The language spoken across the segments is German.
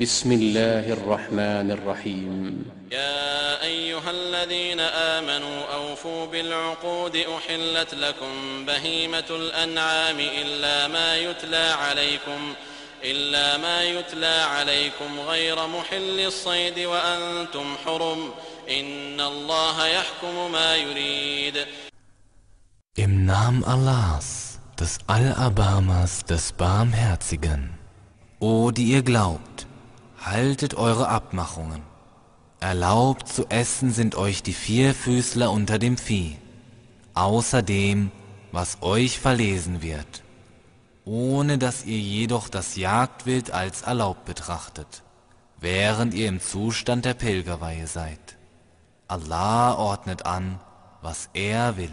بسم الله الرحمن الرحيم. يا أيها الذين آمنوا أوفوا بالعقود أحلت لكم بهيمة الأنعام إلا ما يتلى عليكم إلا ما يتلى عليكم غير محل الصيد وأنتم حرم. إن الله يحكم ما يريد. Im Namen Allahs, des Allerbarmers, des Barmherzigen. O die ihr glaubt, haltet eure Abmachungen. Erlaubt zu essen sind euch die Vierfüßler unter dem Vieh, außer dem, was euch verlesen wird, ohne dass ihr jedoch das Jagdwild als erlaubt betrachtet, während ihr im Zustand der Pilgerweihe seid. Allah ordnet an, was er will.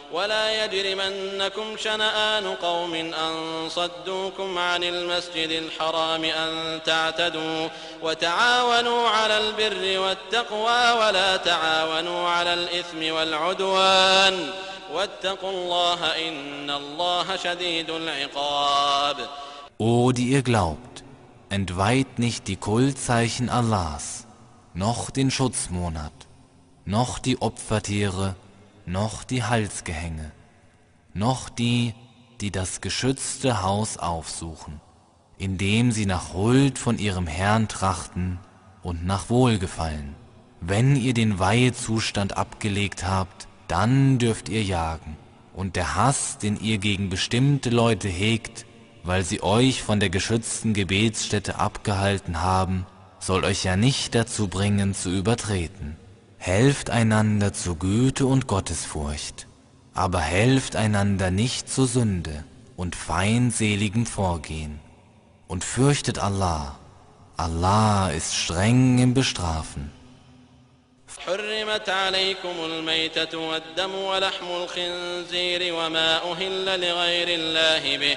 ولا يجرمنكم شنآن قوم أن صدوكم عن المسجد الحرام أن تعتدوا وتعاونوا على البر والتقوى ولا تعاونوا على الإثم والعدوان واتقوا الله إن الله شديد العقاب. O die ihr glaubt, entweiht nicht die Kultzeichen Allahs, noch den Schutzmonat, noch die Opfertiere, noch die Halsgehänge, noch die, die das geschützte Haus aufsuchen, indem sie nach Huld von ihrem Herrn trachten und nach Wohlgefallen. Wenn ihr den Weihezustand abgelegt habt, dann dürft ihr jagen. Und der Hass, den ihr gegen bestimmte Leute hegt, weil sie euch von der geschützten Gebetsstätte abgehalten haben, soll euch ja nicht dazu bringen zu übertreten. Helft einander zu Güte und Gottesfurcht, aber helft einander nicht zur Sünde und feindseligem Vorgehen. Und fürchtet Allah. Allah ist streng im Bestrafen. حرمت عليكم الميتة والدم ولحم الخنزير وما أهل لغير الله به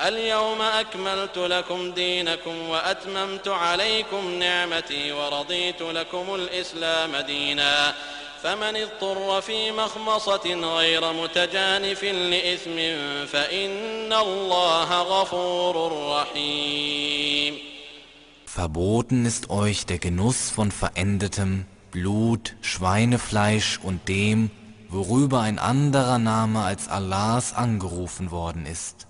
اليوم أكملت لكم دينكم وأتممت عليكم نعمتي ورضيت لكم الإسلام دينا فمن اضطر في مخمصة غير متجانف لإثم فإن الله غفور رحيم Verboten ist euch der Genuss von verendetem Blut, Schweinefleisch und dem, worüber ein anderer Name als Allahs angerufen worden ist,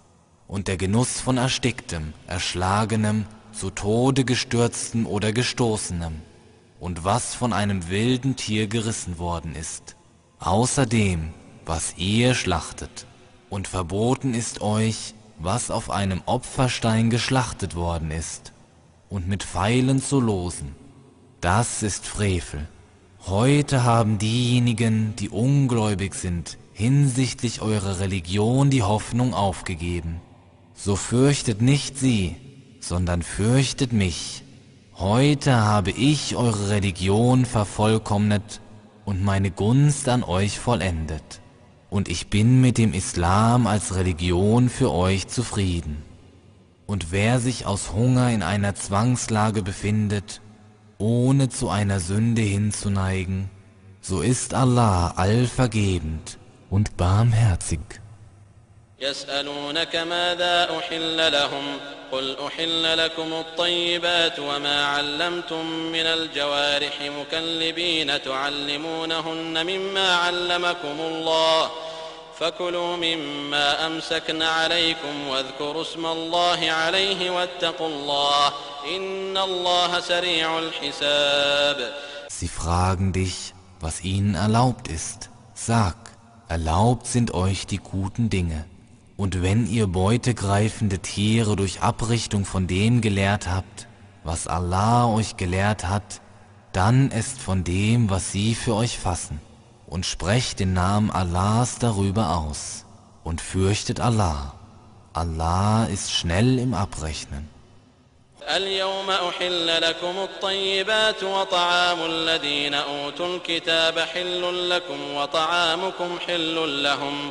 und der Genuss von ersticktem, erschlagenem, zu Tode gestürztem oder gestoßenem, und was von einem wilden Tier gerissen worden ist, außerdem, was ihr schlachtet. Und verboten ist euch, was auf einem Opferstein geschlachtet worden ist, und mit Pfeilen zu losen. Das ist Frevel. Heute haben diejenigen, die ungläubig sind, hinsichtlich eurer Religion die Hoffnung aufgegeben. So fürchtet nicht sie, sondern fürchtet mich. Heute habe ich eure Religion vervollkommnet und meine Gunst an euch vollendet. Und ich bin mit dem Islam als Religion für euch zufrieden. Und wer sich aus Hunger in einer Zwangslage befindet, ohne zu einer Sünde hinzuneigen, so ist Allah allvergebend und barmherzig. يسألونك ماذا أحل لهم قل أحل لكم الطيبات وما علمتم من الجوارح مكلبين تعلمونهن مما علمكم الله فكلوا مما أمسكن عليكم واذكروا اسم الله عليه واتقوا الله إن الله سريع الحساب Sie fragen dich, was ihnen erlaubt ist. Sag, erlaubt sind euch die guten Dinge. Und wenn ihr beutegreifende Tiere durch Abrichtung von dem gelehrt habt, was Allah euch gelehrt hat, dann esst von dem, was sie für euch fassen, und sprecht den Namen Allahs darüber aus, und fürchtet Allah. Allah ist schnell im Abrechnen. اليوم أحل لكم الطيبات وطعام الذين أوتوا الكتاب حل لكم وطعامكم حل لهم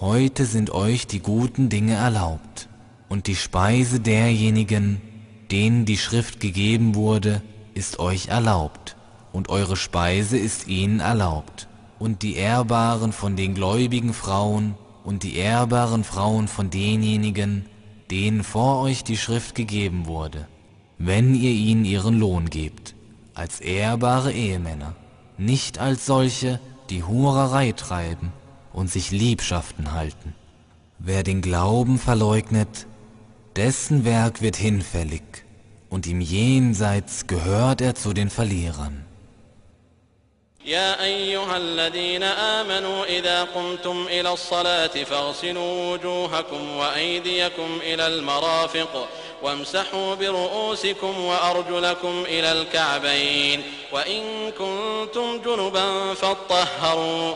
Heute sind euch die guten Dinge erlaubt und die Speise derjenigen, denen die Schrift gegeben wurde, ist euch erlaubt und eure Speise ist ihnen erlaubt. Und die Ehrbaren von den gläubigen Frauen und die ehrbaren Frauen von denjenigen, denen vor euch die Schrift gegeben wurde, wenn ihr ihnen ihren Lohn gebt, als ehrbare Ehemänner, nicht als solche, die Hurerei treiben und sich Liebschaften halten. Wer den Glauben verleugnet, dessen Werk wird hinfällig, und im Jenseits gehört er zu den Verlierern. يا أيها الذين آمنوا إذا قمتم إلى الصلاة فاغسلوا وجوهكم وأيديكم إلى المرافق وامسحوا برؤوسكم وأرجلكم إلى الكعبين وإن كنتم جنبا فاطهروا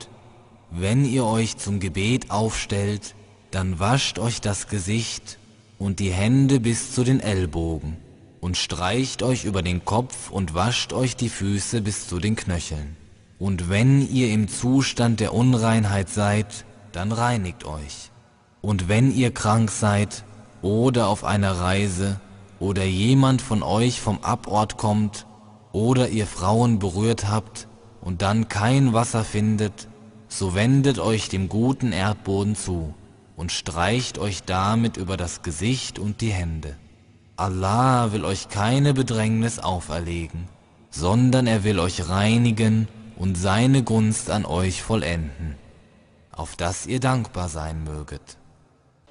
wenn ihr euch zum Gebet aufstellt, dann wascht euch das Gesicht und die Hände bis zu den Ellbogen und streicht euch über den Kopf und wascht euch die Füße bis zu den Knöcheln. Und wenn ihr im Zustand der Unreinheit seid, dann reinigt euch. Und wenn ihr krank seid oder auf einer Reise oder jemand von euch vom Abort kommt oder ihr Frauen berührt habt und dann kein Wasser findet, so wendet euch dem guten Erdboden zu und streicht euch damit über das Gesicht und die Hände. Allah will euch keine Bedrängnis auferlegen, sondern er will euch reinigen und seine Gunst an euch vollenden, auf dass ihr dankbar sein möget.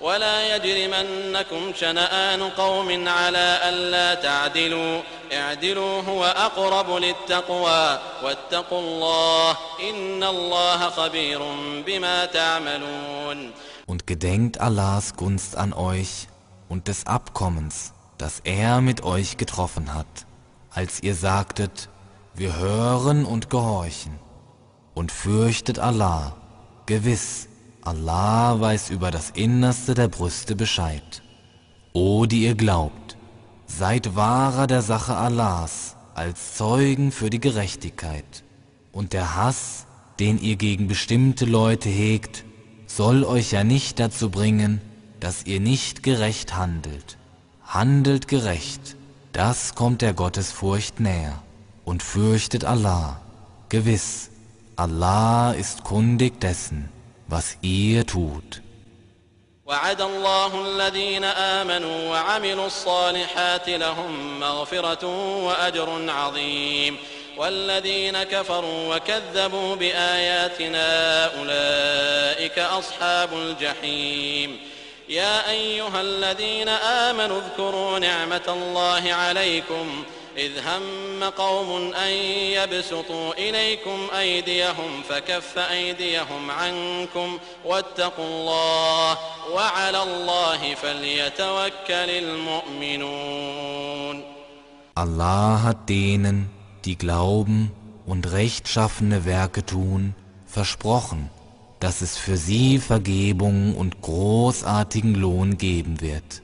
ولا يجرمنكم شنآن قوم على ألا تعدلوا اعدلوا هو أقرب للتقوى واتقوا الله إن الله خبير بما تعملون Und gedenkt Allahs Gunst an euch und des Abkommens, das er mit euch getroffen hat, als ihr sagtet, wir hören und gehorchen. Und fürchtet Allah, gewiss, Allah weiß über das Innerste der Brüste Bescheid. O, die ihr glaubt, seid wahrer der Sache Allahs als Zeugen für die Gerechtigkeit. Und der Hass, den ihr gegen bestimmte Leute hegt, soll euch ja nicht dazu bringen, dass ihr nicht gerecht handelt. Handelt gerecht, das kommt der Gottesfurcht näher. Und fürchtet Allah. Gewiss, Allah ist kundig dessen, was ihr tut. وعد الله الذين آمنوا وعملوا الصالحات لهم مغفرة وأجر عظيم. والذين كفروا وكذبوا بآياتنا أولئك أصحاب الجحيم. يا أيها الذين آمنوا اذكروا نعمة الله عليكم. إذ هم قوم أن يبسطوا إليكم أيديهم فكف أيديهم عنكم واتقوا الله وعلى الله فليتوكل المؤمنون Allah hat denen, die glauben und rechtschaffene Werke tun, versprochen, dass es für sie Vergebung und großartigen Lohn geben wird.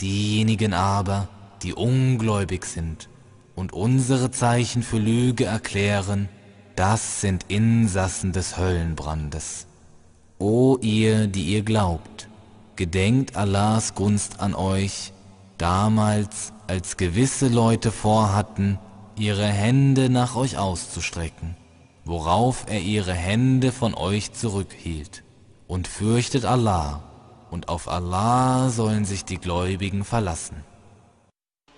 Diejenigen aber, die ungläubig sind und unsere Zeichen für Lüge erklären, das sind Insassen des Höllenbrandes. O ihr, die ihr glaubt, gedenkt Allahs Gunst an euch, damals, als gewisse Leute vorhatten, ihre Hände nach euch auszustrecken, worauf er ihre Hände von euch zurückhielt. Und fürchtet Allah, und auf Allah sollen sich die Gläubigen verlassen.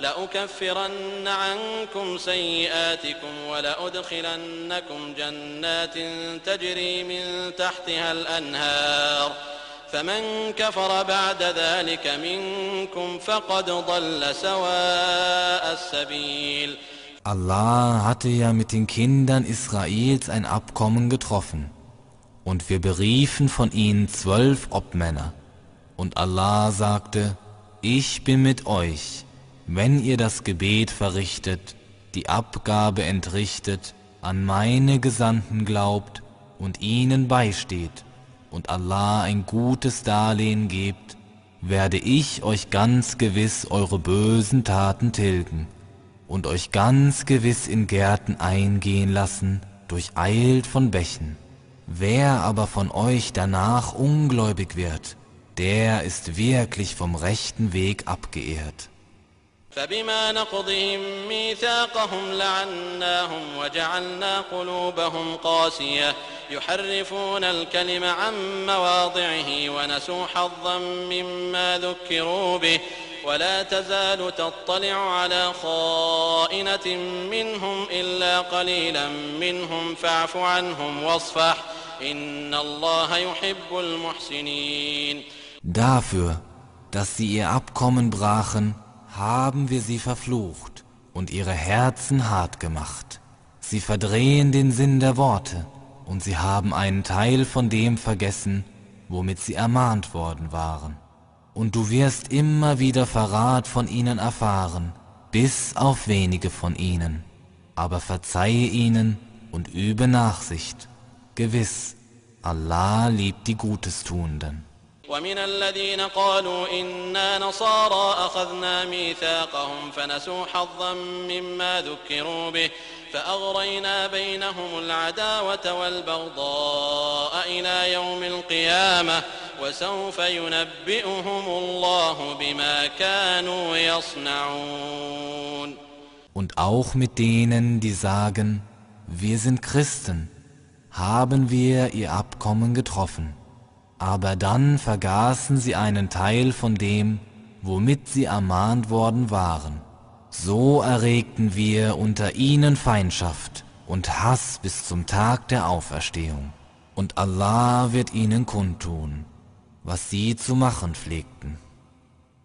لأكفرن عنكم سيئاتكم ولأدخلنكم جنات تجري من تحتها الأنهار فمن كفر بعد ذلك منكم فقد ضل سواء السبيل Allah hatte ja mit den Kindern Israels ein Abkommen getroffen, und wir beriefen von ihnen zwölf Obmänner. Und Allah sagte, ich bin mit euch, wenn ihr das Gebet verrichtet, die Abgabe entrichtet, an meine Gesandten glaubt und ihnen beisteht und Allah ein gutes Darlehen gebt, werde ich euch ganz gewiss eure bösen Taten tilgen und euch ganz gewiss in Gärten eingehen lassen, durcheilt von Bächen. Wer aber von euch danach ungläubig wird, der ist wirklich vom rechten Weg abgeehrt. فبما نقضهم ميثاقهم لعناهم وجعلنا قلوبهم قاسية. يحرفون الكلم عن مواضعه ونسوا حظا مما ذكروا به. ولا تزال تطلع على خائنة منهم إلا قليلا منهم فاعف عنهم واصفح. إن الله يحب المحسنين. Dafür, dass sie ihr Abkommen brachen, haben wir sie verflucht und ihre Herzen hart gemacht. Sie verdrehen den Sinn der Worte und sie haben einen Teil von dem vergessen, womit sie ermahnt worden waren. Und du wirst immer wieder Verrat von ihnen erfahren, bis auf wenige von ihnen. Aber verzeihe ihnen und übe Nachsicht. Gewiss, Allah liebt die Gutestuenden. ومن الذين قالوا إنا نصارى أخذنا ميثاقهم فنسوا حظا مما ذكروا به فأغرينا بينهم العداوة والبغضاء إلى يوم القيامة وسوف ينبئهم الله بما كانوا يصنعون Und auch mit denen, die sagen, wir sind Christen, haben wir ihr Abkommen getroffen. Aber dann vergaßen sie einen Teil von dem, womit sie ermahnt worden waren. So erregten wir unter ihnen Feindschaft und Hass bis zum Tag der Auferstehung. Und Allah wird ihnen kundtun, was sie zu machen pflegten.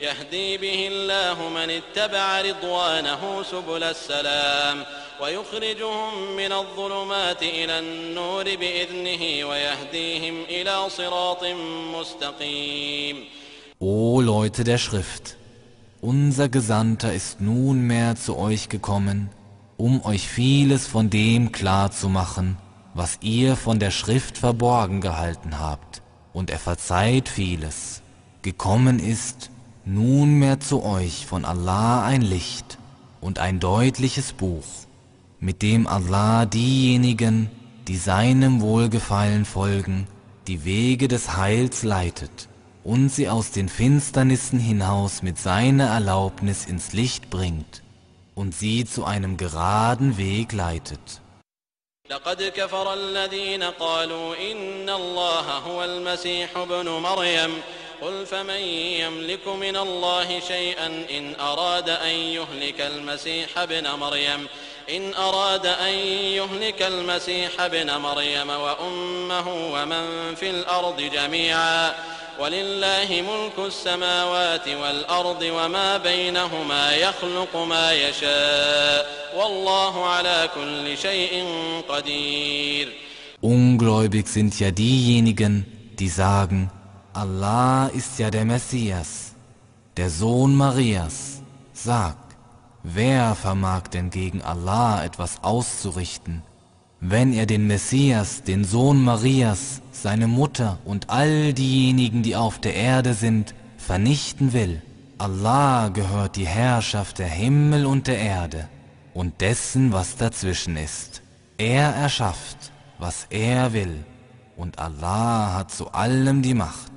يهدي به الله من اتبع رضوانه سبل السلام ويخرجهم من الظلمات إلى النور بإذنه ويهديهم إلى صراط مستقيم O Leute der Schrift, unser Gesandter ist nunmehr zu euch gekommen, um euch vieles von dem klar zu machen, was ihr von der Schrift verborgen gehalten habt, und er verzeiht vieles. Gekommen ist nunmehr zu euch von Allah ein Licht und ein deutliches Buch, mit dem Allah diejenigen, die seinem Wohlgefallen folgen, die Wege des Heils leitet und sie aus den Finsternissen hinaus mit seiner Erlaubnis ins Licht bringt und sie zu einem geraden Weg leitet. لقد كفر الذين قالوا إن الله هو المسيح ابن مريم قل فمن يملك من الله شيئا إن أراد أن يهلك المسيح ابن مريم إن أراد أن يهلك المسيح ابن مريم وأمه ومن في الأرض جميعا ولله ملك السماوات والأرض وما بينهما يخلق ما يشاء والله على كل شيء قدير. Ungläubig sind ja diejenigen, die sagen, Allah ist ja der Messias, der Sohn Marias. Sag, wer vermag denn gegen Allah etwas auszurichten? Wenn er den Messias, den Sohn Marias, seine Mutter und all diejenigen, die auf der Erde sind, vernichten will, Allah gehört die Herrschaft der Himmel und der Erde und dessen, was dazwischen ist. Er erschafft, was er will, und Allah hat zu allem die Macht.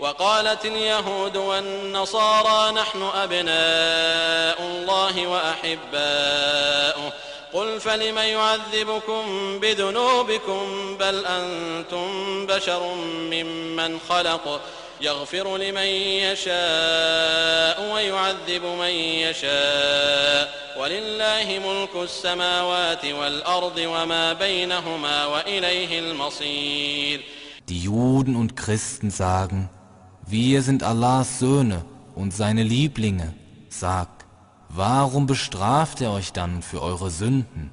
وقالت اليهود والنصارى نحن أبناء الله وأحباؤه. قل فلم يعذبكم بذنوبكم بل أنتم بشر ممن خلق. يغفر لمن يشاء ويعذب من يشاء. ولله ملك السماوات والأرض وما بينهما وإليه المصير. Die Juden und Christen sagen, wir sind Allahs Söhne und seine Lieblinge. Sag, Warum bestraft er euch dann für eure Sünden?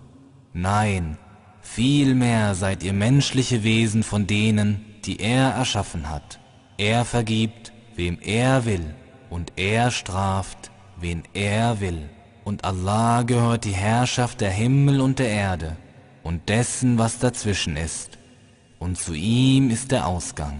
Nein, vielmehr seid ihr menschliche Wesen von denen, die er erschaffen hat. Er vergibt, wem er will, und er straft, wen er will. Und Allah gehört die Herrschaft der Himmel und der Erde und dessen, was dazwischen ist. Und zu ihm ist der Ausgang.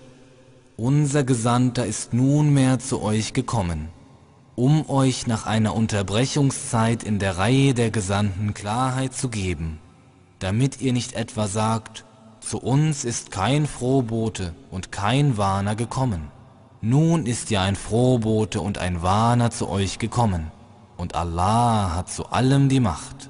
Unser Gesandter ist nunmehr zu euch gekommen, um euch nach einer Unterbrechungszeit in der Reihe der Gesandten Klarheit zu geben, damit ihr nicht etwa sagt, zu uns ist kein Frohbote und kein Warner gekommen. Nun ist ja ein Frohbote und ein Warner zu euch gekommen, und Allah hat zu allem die Macht.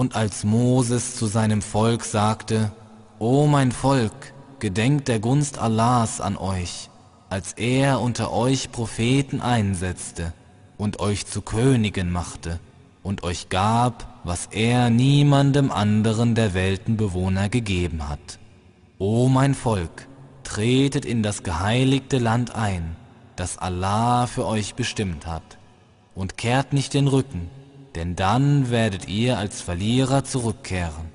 Und als Moses zu seinem Volk sagte, O mein Volk, gedenkt der Gunst Allahs an euch, als er unter euch Propheten einsetzte und euch zu Königen machte und euch gab, was er niemandem anderen der Weltenbewohner gegeben hat. O mein Volk, tretet in das geheiligte Land ein, das Allah für euch bestimmt hat, und kehrt nicht den Rücken, denn dann werdet ihr als Verlierer zurückkehren.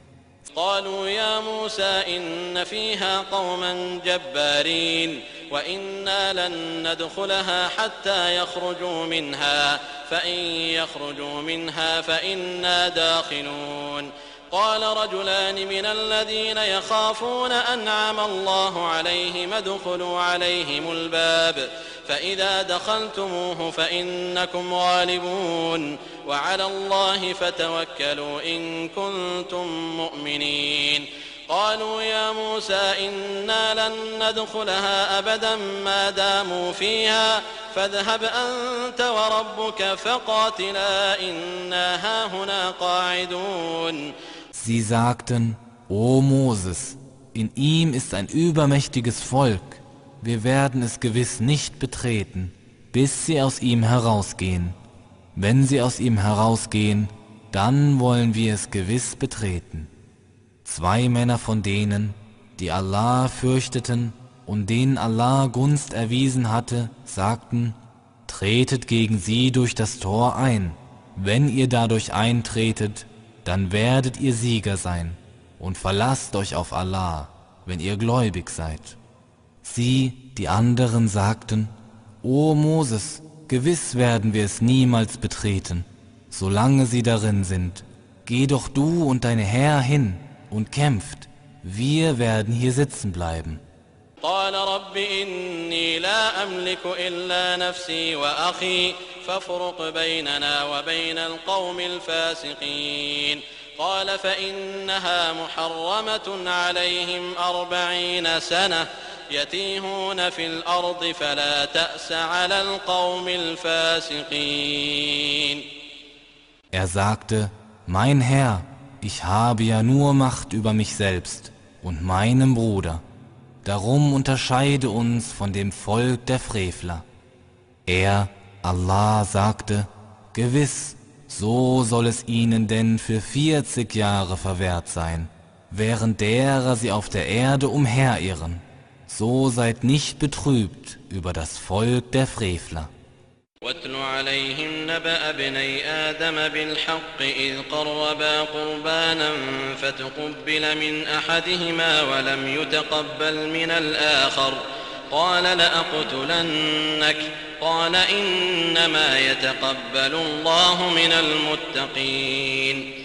قالوا يا موسى إن فيها قوما جبارين وإنا لن ندخلها حتى يخرجوا منها فإن يخرجوا منها فإنا داخلون قال رجلان من الذين يخافون أنعم الله عليهم ادخلوا عليهم الباب فإذا دخلتموه فإنكم غالبون وعلى الله فتوكلوا إن كنتم مؤمنين. قالوا يا موسى إنا لن ندخلها أبدا ما داموا فيها فاذهب أنت وربك فقاتلا إنا هاهنا قاعدون. Sie sagten, O Moses, in ihm ist ein übermächtiges Volk, wir werden es gewiss nicht betreten, bis sie aus ihm herausgehen. Wenn sie aus ihm herausgehen, dann wollen wir es gewiss betreten. Zwei Männer von denen, die Allah fürchteten und denen Allah Gunst erwiesen hatte, sagten, tretet gegen sie durch das Tor ein. Wenn ihr dadurch eintretet, dann werdet ihr Sieger sein und verlasst euch auf Allah, wenn ihr gläubig seid. Sie, die anderen, sagten, O Moses, gewiss werden wir es niemals betreten, solange sie darin sind. Geh doch du und deine Herr hin und kämpft, wir werden hier sitzen bleiben. قال رب إني لا أملك إلا نفسي وأخي فافرق بيننا وبين القوم الفاسقين قال فإنها محرمة عليهم أربعين سنة يتيهون في الأرض فلا تأس على القوم الفاسقين Er sagte, mein Herr, ich habe ja nur Macht über mich selbst und meinem Bruder. Darum unterscheide uns von dem Volk der Frevler. Er, Allah, sagte, Gewiss, so soll es ihnen denn für 40 Jahre verwehrt sein, während derer sie auf der Erde umherirren. So seid nicht betrübt über das Volk der Frevler. واتل عليهم نبأ ابني آدم بالحق إذ قربا قربانا فتقبل من أحدهما ولم يتقبل من الآخر. قال لأقتلنك. قال إنما يتقبل الله من المتقين.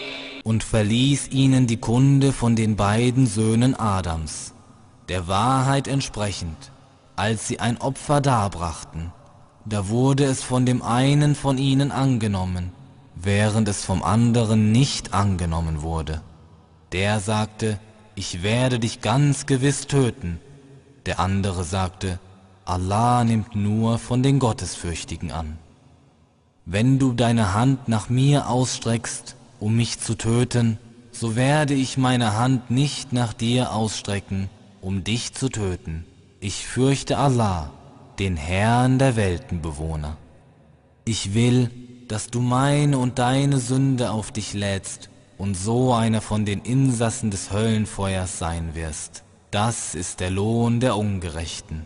Und verließ ihnen die Kunde von den beiden Söhnen Adams, der Wahrheit entsprechend, als sie ein Opfer darbrachten. Da wurde es von dem einen von ihnen angenommen, während es vom anderen nicht angenommen wurde. Der sagte, ich werde dich ganz gewiss töten. Der andere sagte, Allah nimmt nur von den Gottesfürchtigen an. Wenn du deine Hand nach mir ausstreckst, um mich zu töten, so werde ich meine Hand nicht nach dir ausstrecken, um dich zu töten. Ich fürchte Allah, den Herrn der Weltenbewohner. Ich will, dass du meine und deine Sünde auf dich lädst und so einer von den Insassen des Höllenfeuers sein wirst. Das ist der Lohn der Ungerechten.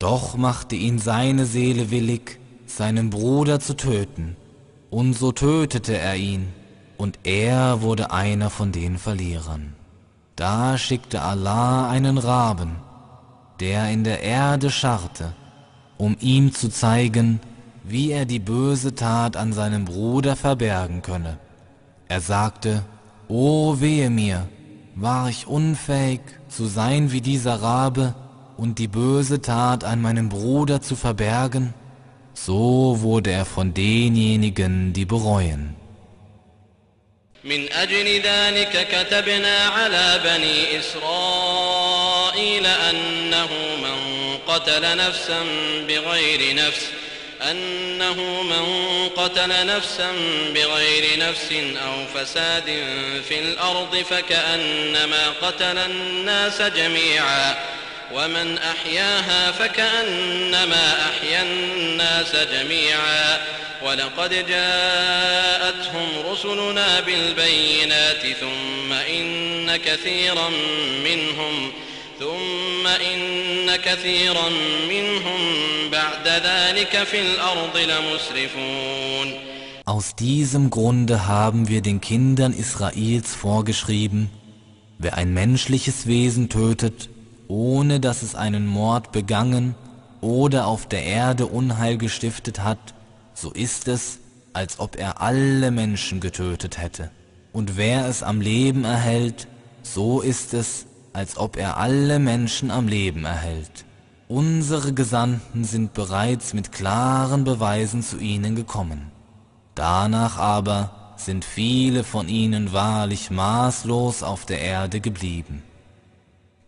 Doch machte ihn seine Seele willig, seinen Bruder zu töten, und so tötete er ihn, und er wurde einer von den Verlierern. Da schickte Allah einen Raben, der in der Erde scharrte, um ihm zu zeigen, wie er die böse Tat an seinem Bruder verbergen könne. Er sagte, O wehe mir, war ich unfähig zu sein wie dieser Rabe, und die böse Tat an meinem Bruder zu verbergen, so wurde er von denjenigen, die bereuen. من أجل ذلك كتبنا على بني إسرائيل أنه من قتل نفسا بغير نفس أنه من قتل نفسا بغير نفس أو فساد في الأرض فكأنما قتل الناس جميعا ومن أحياها فكأنما أحيا الناس جميعا ولقد جاءتهم رسلنا بالبينات ثم إن كثيرا منهم ثم إن كثيرا منهم بعد ذلك في الأرض لمسرفون Aus diesem Grunde haben wir den Kindern Israels vorgeschrieben, wer ein menschliches Wesen tötet, ohne dass es einen Mord begangen oder auf der Erde Unheil gestiftet hat, so ist es, als ob er alle Menschen getötet hätte. Und wer es am Leben erhält, so ist es, als ob er alle Menschen am Leben erhält. Unsere Gesandten sind bereits mit klaren Beweisen zu ihnen gekommen. Danach aber sind viele von ihnen wahrlich maßlos auf der Erde geblieben.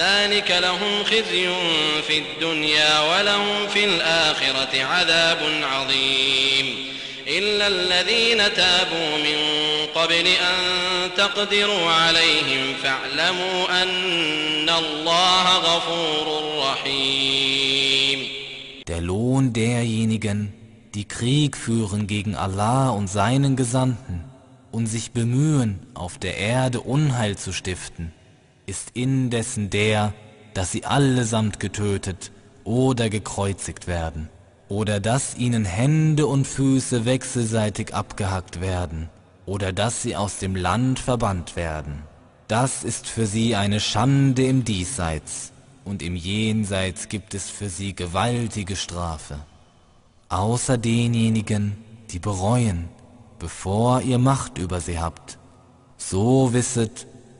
ذلك لهم خزي في الدنيا ولهم في الآخرة عذاب عظيم إلا الذين تابوا من قبل أن تقدروا عليهم فاعلموا أن الله غفور رحيم Der Lohn derjenigen, die Krieg führen gegen Allah und seinen Gesandten und sich bemühen, auf der Erde Unheil zu stiften, ist indessen der, dass sie allesamt getötet oder gekreuzigt werden oder dass ihnen Hände und Füße wechselseitig abgehackt werden, oder dass sie aus dem Land verbannt werden. Das ist für sie eine Schande im Diesseits, und im Jenseits gibt es für sie gewaltige Strafe. Außer denjenigen, die bereuen, bevor ihr Macht über sie habt. So wisset,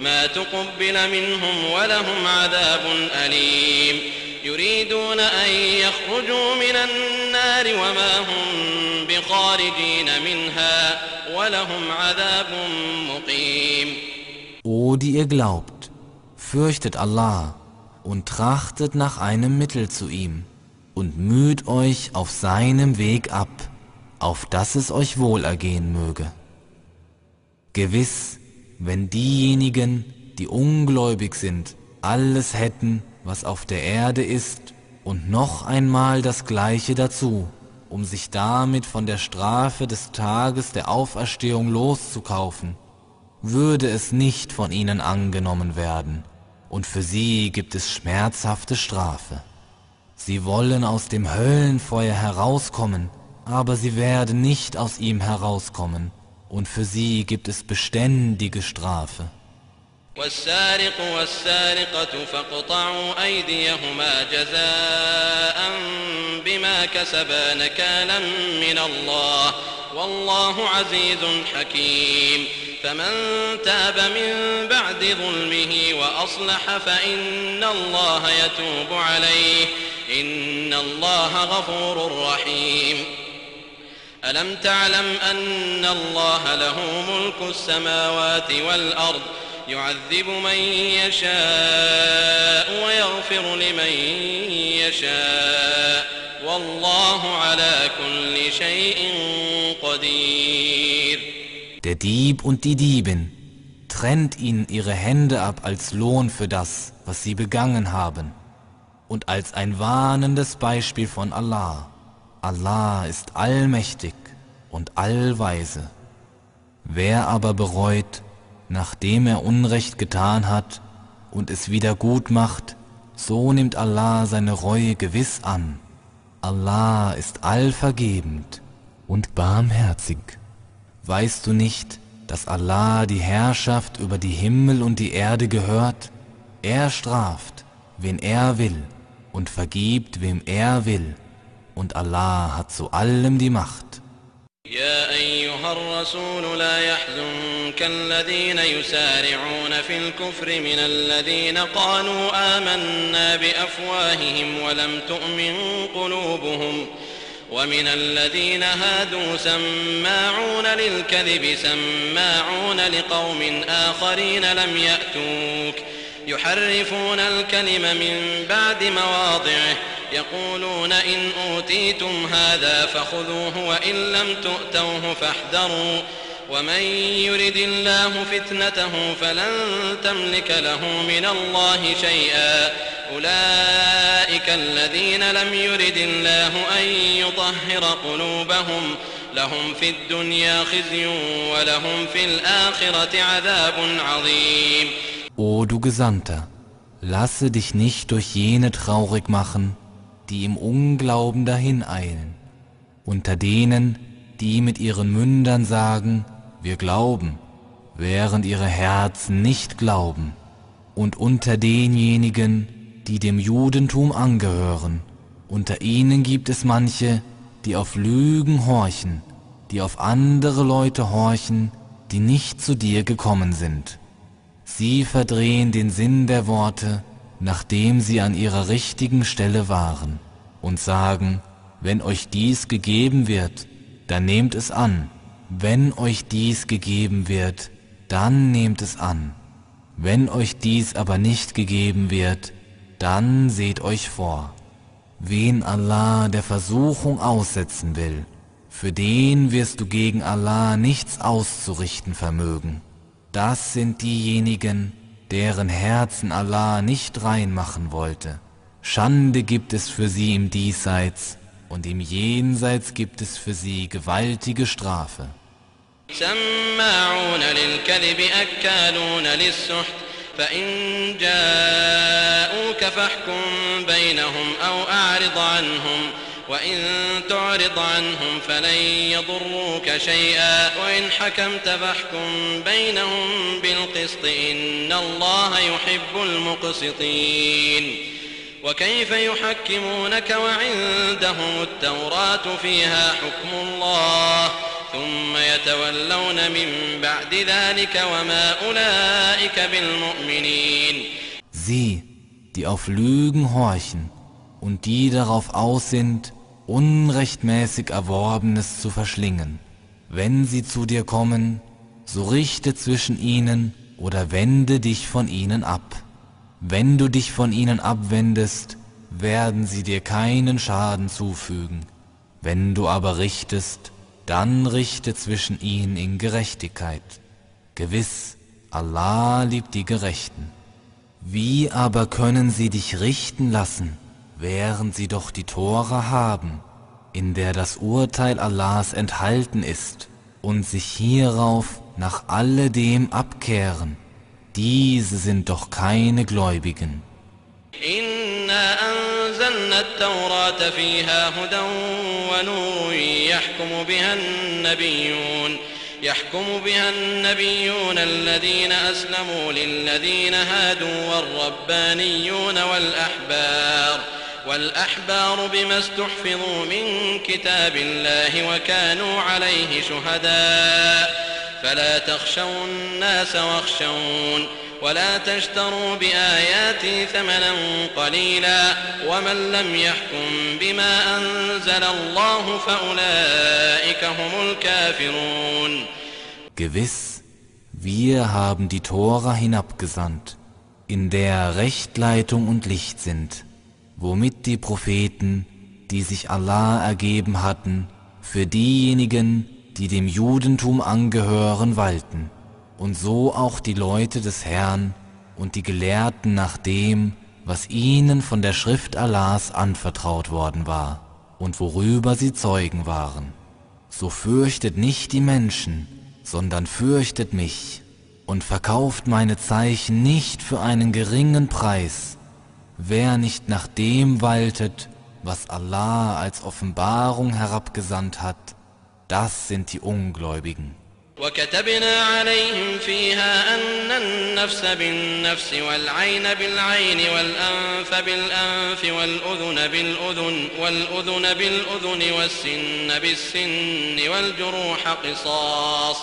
ما تقبل منهم ولهم عذاب أليم يريدون أن يخرجوا من النار وما هم بخارجين منها ولهم عذاب مقيم O die ihr glaubt, fürchtet Allah und trachtet nach einem Mittel zu ihm und müht euch auf seinem Weg ab, auf dass es euch wohlergehen möge. Gewiss, wenn diejenigen, die ungläubig sind, alles hätten, was auf der Erde ist, und noch einmal das Gleiche dazu, um sich damit von der Strafe des Tages der Auferstehung loszukaufen, würde es nicht von ihnen angenommen werden, und für sie gibt es schmerzhafte Strafe. Sie wollen aus dem Höllenfeuer herauskommen, aber sie werden nicht aus ihm herauskommen, und für sie gibt es beständige Strafe. والسارق والسارقة فاقطعوا أيديهما جزاء بما كسبا نكالا من الله. والله عزيز حكيم. فمن تاب من بعد ظلمه وأصلح فإن الله يتوب عليه. إن الله غفور رحيم. ألم تعلم أن الله له ملك السماوات والأرض يعذب من يشاء ويغفر لمن يشاء والله على كل شيء قدير Der Dieb und die Diebin trennt ihnen ihre Hände ab als Lohn für das, was sie begangen haben und als ein warnendes Beispiel von Allah. Allah ist allmächtig und allweise. Wer aber bereut, nachdem er Unrecht getan hat und es wieder gut macht, so nimmt Allah seine Reue gewiss an. Allah ist allvergebend und barmherzig. Weißt du nicht, dass Allah die Herrschaft über die Himmel und die Erde gehört? Er straft, wen er will, und vergibt, wem er will, und Allah hat zu allem die Macht. يا أيها الرسول لا يحزنك الذين يسارعون في الكفر من الذين قالوا آمنا بأفواههم ولم تؤمن قلوبهم ومن الذين هادوا سماعون للكذب سماعون لقوم آخرين لم يأتوك يحرفون الكلم من بعد مواضعه يقولون إن أوتيتم هذا فخذوه وإن لم تؤتوه فاحذروا. ومن يرد الله فتنته فلن تملك له من الله شيئا. أولئك الذين لم يرد الله أن يطهر قلوبهم. لهم في الدنيا خزي ولهم في الآخرة عذاب عظيم. O du Gesandter, lasse dich nicht durch jene traurig machen, die im Unglauben dahineilen, unter denen, die mit ihren Mündern sagen, wir glauben, während ihre Herzen nicht glauben, und unter denjenigen, die dem Judentum angehören, unter ihnen gibt es manche, die auf Lügen horchen, die auf andere Leute horchen, die nicht zu dir gekommen sind. Sie verdrehen den Sinn der Worte, nachdem sie an ihrer richtigen Stelle waren, und sagen, wenn euch dies gegeben wird, dann nehmt es an. Wenn euch dies gegeben wird, dann nehmt es an. Wenn euch dies aber nicht gegeben wird, dann seht euch vor. Wen Allah der Versuchung aussetzen will, für den wirst du gegen Allah nichts auszurichten vermögen. Das sind diejenigen, deren Herzen Allah nicht reinmachen wollte. Schande gibt es für sie im Diesseits und im Jenseits gibt es für sie gewaltige Strafe. سماعون للكذب أكالون للسحت فإن جاءوك فاحكم بينهم أو أعرض عنهم وإن تعرض عنهم فلن يضروك شيئا. وإن حكمت فاحكم بينهم بالقسط إن الله يحب المقسطين. وكيف يحكمونك وعندهم التوراة فيها حكم الله ثم يتولون من بعد ذلك وما أولئك بالمؤمنين. Sie, die auf Lügen horchen und die darauf aus sind, unrechtmäßig Erworbenes zu verschlingen. Wenn sie zu dir kommen, so richte zwischen ihnen oder wende dich von ihnen ab. Wenn du dich von ihnen abwendest, werden sie dir keinen Schaden zufügen. Wenn du aber richtest, dann richte zwischen ihnen in Gerechtigkeit. Gewiss, Allah liebt die Gerechten. Wie aber können sie dich richten lassen, während sie doch die Tora haben, in der das Urteil Allahs enthalten ist, und sich hierauf nach alledem abkehren? Diese sind doch keine Gläubigen. إنا أنزلنا التوراة فيها هدى ونور يحكم بها النبيون يحكم بها النبيون الذين أسلموا للذين هادوا والربانيون والأحبار والأحبار بما استحفظوا من كتاب الله وكانوا عليه شهداء. فلا تخشوا الناس واخشون. ولا تشتروا بآياتي ثمنا قليلا. ومن لم يحكم بما أنزل الله فأولئك هم الكافرون. Gewiss, wir haben die Tora hinabgesandt, in der Rechtleitung und Licht sind, womit die Propheten, die sich Allah ergeben hatten, für diejenigen, die dem Judentum angehören, walten, und so auch die Leute des Herrn und die Gelehrten nach dem, was ihnen von der Schrift Allahs anvertraut worden war und worüber sie Zeugen waren. So fürchtet nicht die Menschen, sondern fürchtet mich und verkauft meine Zeichen nicht für einen geringen Preis. Wer nicht nach dem waltet, was Allah als Offenbarung herabgesandt hat, das sind die Ungläubigen. وكتبنا عليهم فيها أن النفس بالنفس والعين بالعين والأنف بالأنف والأذن بالأذن والأذن بالأذن والسن بالسن والجروح قصاص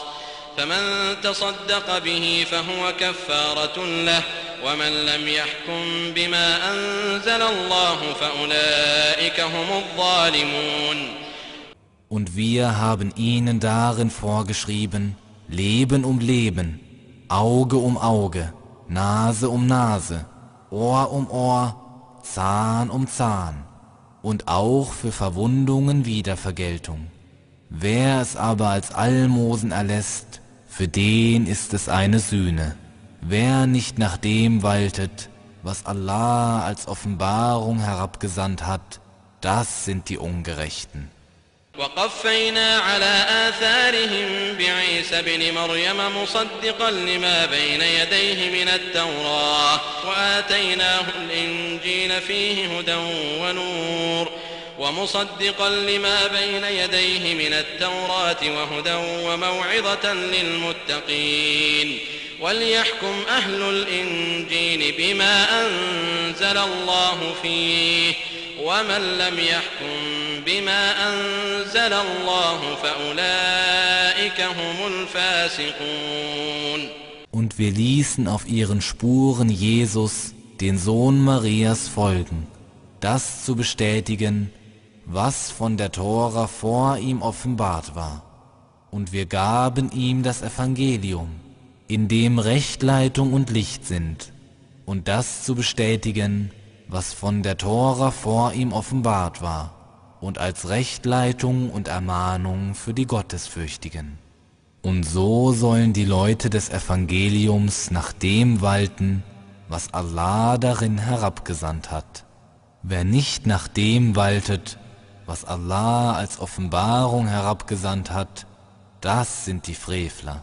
فمن تصدق به فهو كفارة له ومن لم يحكم بما أنزل الله فأولئك هم الظالمون Und wir haben ihnen darin vorgeschrieben, Leben um Leben, Auge um Auge, Nase um Nase, Ohr um Ohr, Zahn um Zahn und auch für Verwundungen Wiedervergeltung. Wer es aber als Almosen erlässt, für den ist es eine Sühne. Wer nicht nach dem waltet, was Allah als Offenbarung herabgesandt hat, das sind die Ungerechten. وقفينا على آثارهم بعيسى بن مريم مصدقا لما بين يديه من التوراة وآتيناه الإنجيل فيه هدى ونور ومصدقا لما بين يديه من التوراة وهدى وموعظة للمتقين وليحكم أهل الإنجيل بما أنزل الله فيه ومن لم يحكم بما أنزل الله فأولئك هم الفاسقون Und wir ließen auf ihren Spuren Jesus, den Sohn Marias, folgen, das zu bestätigen, was von der Tora vor ihm offenbart war. Und wir gaben ihm das Evangelium, in dem Rechtleitung und Licht sind, und das zu bestätigen, was von der Tora vor ihm offenbart war, und als Rechtleitung und Ermahnung für die Gottesfürchtigen. Und so sollen die Leute des Evangeliums nach dem walten, was Allah darin herabgesandt hat. Wer nicht nach dem waltet, was Allah als Offenbarung herabgesandt hat, das sind die Frevler.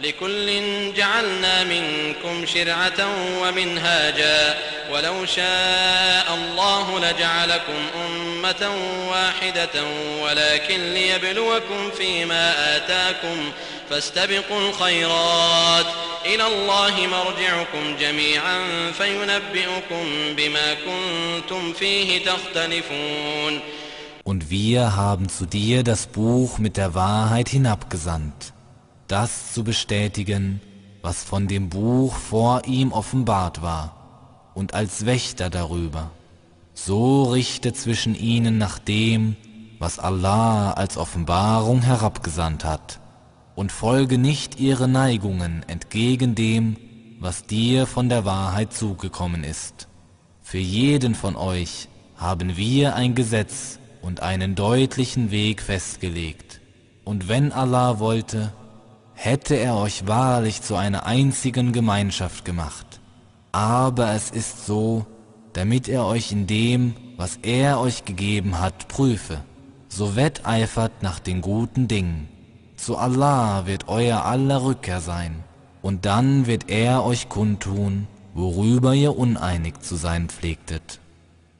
لكل جعلنا منكم شرعة ومنهاجا ولو شاء الله لجعلكم أمة واحدة ولكن ليبلوكم فيما آتاكم فاستبقوا الخيرات إلى الله مرجعكم جميعا فينبئكم بما كنتم فيه تختلفون Und wir haben zu dir das Buch mit der Wahrheit hinabgesandt. Das zu bestätigen, was von dem Buch vor ihm offenbart war, und als Wächter darüber. So richte zwischen ihnen nach dem, was Allah als Offenbarung herabgesandt hat, und folge nicht ihre Neigungen entgegen dem, was dir von der Wahrheit zugekommen ist. Für jeden von euch haben wir ein Gesetz und einen deutlichen Weg festgelegt. Und wenn Allah wollte, hätte er euch wahrlich zu einer einzigen Gemeinschaft gemacht. Aber es ist so, damit er euch in dem, was er euch gegeben hat, prüfe. So wetteifert nach den guten Dingen. Zu Allah wird euer aller Rückkehr sein, und dann wird er euch kundtun, worüber ihr uneinig zu sein pflegtet.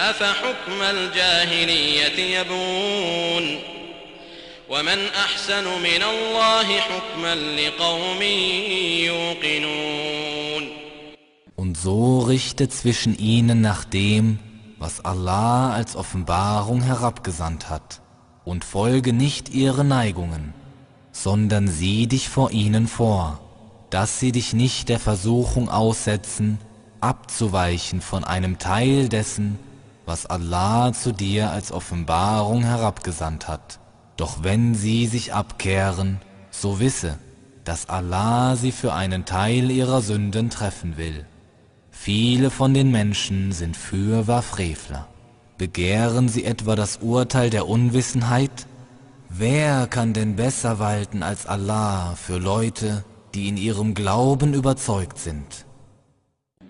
أفحكم الجاهلية يبون ومن أحسن من الله حكما لقوم يوقنون Und so richte zwischen ihnen nach dem, was Allah als Offenbarung herabgesandt hat, und folge nicht ihre Neigungen, sondern sieh dich vor ihnen vor, dass sie dich nicht der Versuchung aussetzen, abzuweichen von einem Teil dessen, was Allah zu dir als Offenbarung herabgesandt hat. Doch wenn sie sich abkehren, so wisse, dass Allah sie für einen Teil ihrer Sünden treffen will. Viele von den Menschen sind fürwahr Frevler. Begehren sie etwa das Urteil der Unwissenheit? Wer kann denn besser walten als Allah für Leute, die in ihrem Glauben überzeugt sind?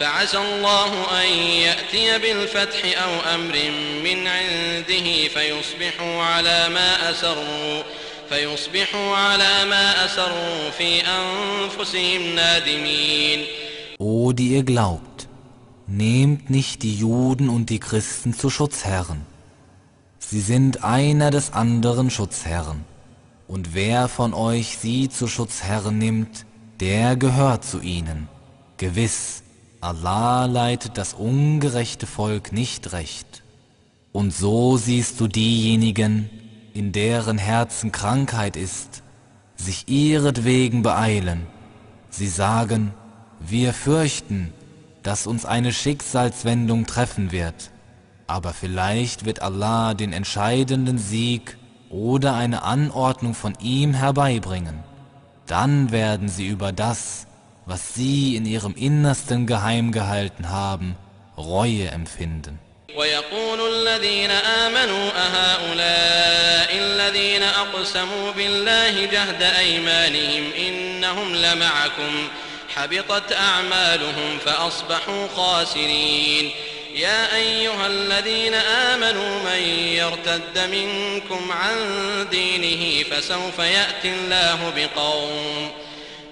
فعسى الله أن يأتي بالفتح أو أمر من عنده فيصبحوا على ما أسروا فيصبحوا على ما أسروا في أنفسهم نادمين O, die ihr glaubt, nehmt nicht die Juden und die Christen zu Schutzherren. Sie sind einer des anderen Schutzherren. Und wer von euch sie zu Schutzherren nimmt, der gehört zu ihnen. Gewiss, Allah leitet das ungerechte Volk nicht recht. Und so siehst du diejenigen, in deren Herzen Krankheit ist, sich ihretwegen beeilen. Sie sagen, wir fürchten, dass uns eine Schicksalswendung treffen wird, aber vielleicht wird Allah den entscheidenden Sieg oder eine Anordnung von ihm herbeibringen. Dann werden sie über das, was sie in ihrem Innersten geheim gehalten haben, Reue empfinden. ويقول الذين آمنوا أهؤلاء الذين أقسموا بالله جهد أيمانهم إنهم لمعكم. حبطت أعمالهم فأصبحوا خاسرين. يا أيها الذين آمنوا من يرتد منكم عن دينه فسوف يأتي الله بقوم.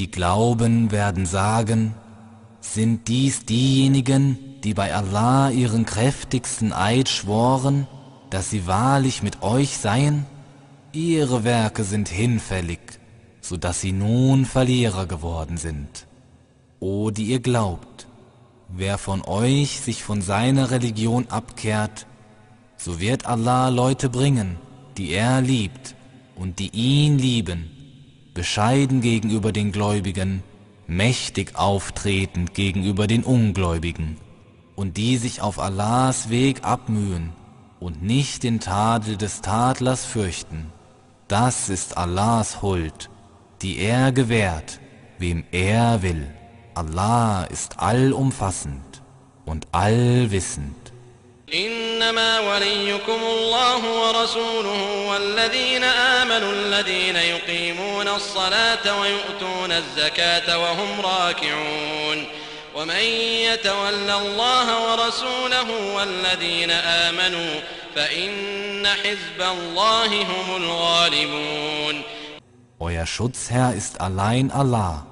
die glauben, werden sagen, sind dies diejenigen, die bei Allah ihren kräftigsten Eid schworen, dass sie wahrlich mit euch seien? Ihre Werke sind hinfällig, so dass sie nun Verlierer geworden sind. O die ihr glaubt, wer von euch sich von seiner Religion abkehrt, so wird Allah Leute bringen, die er liebt und die ihn lieben, bescheiden gegenüber den Gläubigen, mächtig auftretend gegenüber den Ungläubigen und die sich auf Allahs Weg abmühen und nicht den Tadel des Tadlers fürchten. Das ist Allahs Huld, die er gewährt, wem er will. Allah ist allumfassend und allwissend. إنما وليكم الله ورسوله والذين آمنوا الذين يقيمون الصلاة ويؤتون الزكاة وهم راكعون ومن يتول الله ورسوله والذين آمنوا فإن حزب الله هم الغالبون Euer Schutzherr ist allein Allah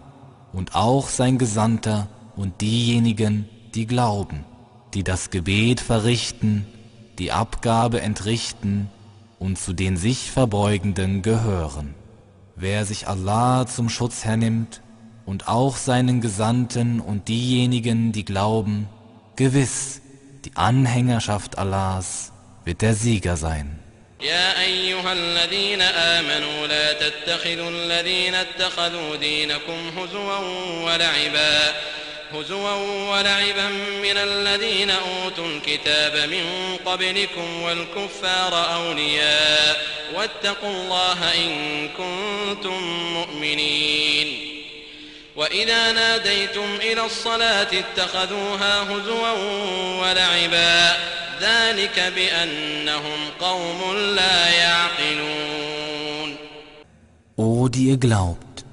und auch sein Gesandter und diejenigen, die glauben. die das Gebet verrichten, die Abgabe entrichten und zu den sich Verbeugenden gehören. Wer sich Allah zum Schutz hernimmt und auch seinen Gesandten und diejenigen, die glauben, gewiss, die Anhängerschaft Allahs wird der Sieger sein. يا أيها الذين آمنوا لا تتخذوا الذين اتخذوا دينكم هزوا ولعبا هزوا ولعبا من الذين أوتوا الكتاب من قبلكم والكفار أولياء واتقوا الله إن كنتم مؤمنين. وإذا ناديتم إلى الصلاة اتخذوها هزوا ولعبا ذلك بأنهم قوم لا يعقلون. O die ihr glaubt,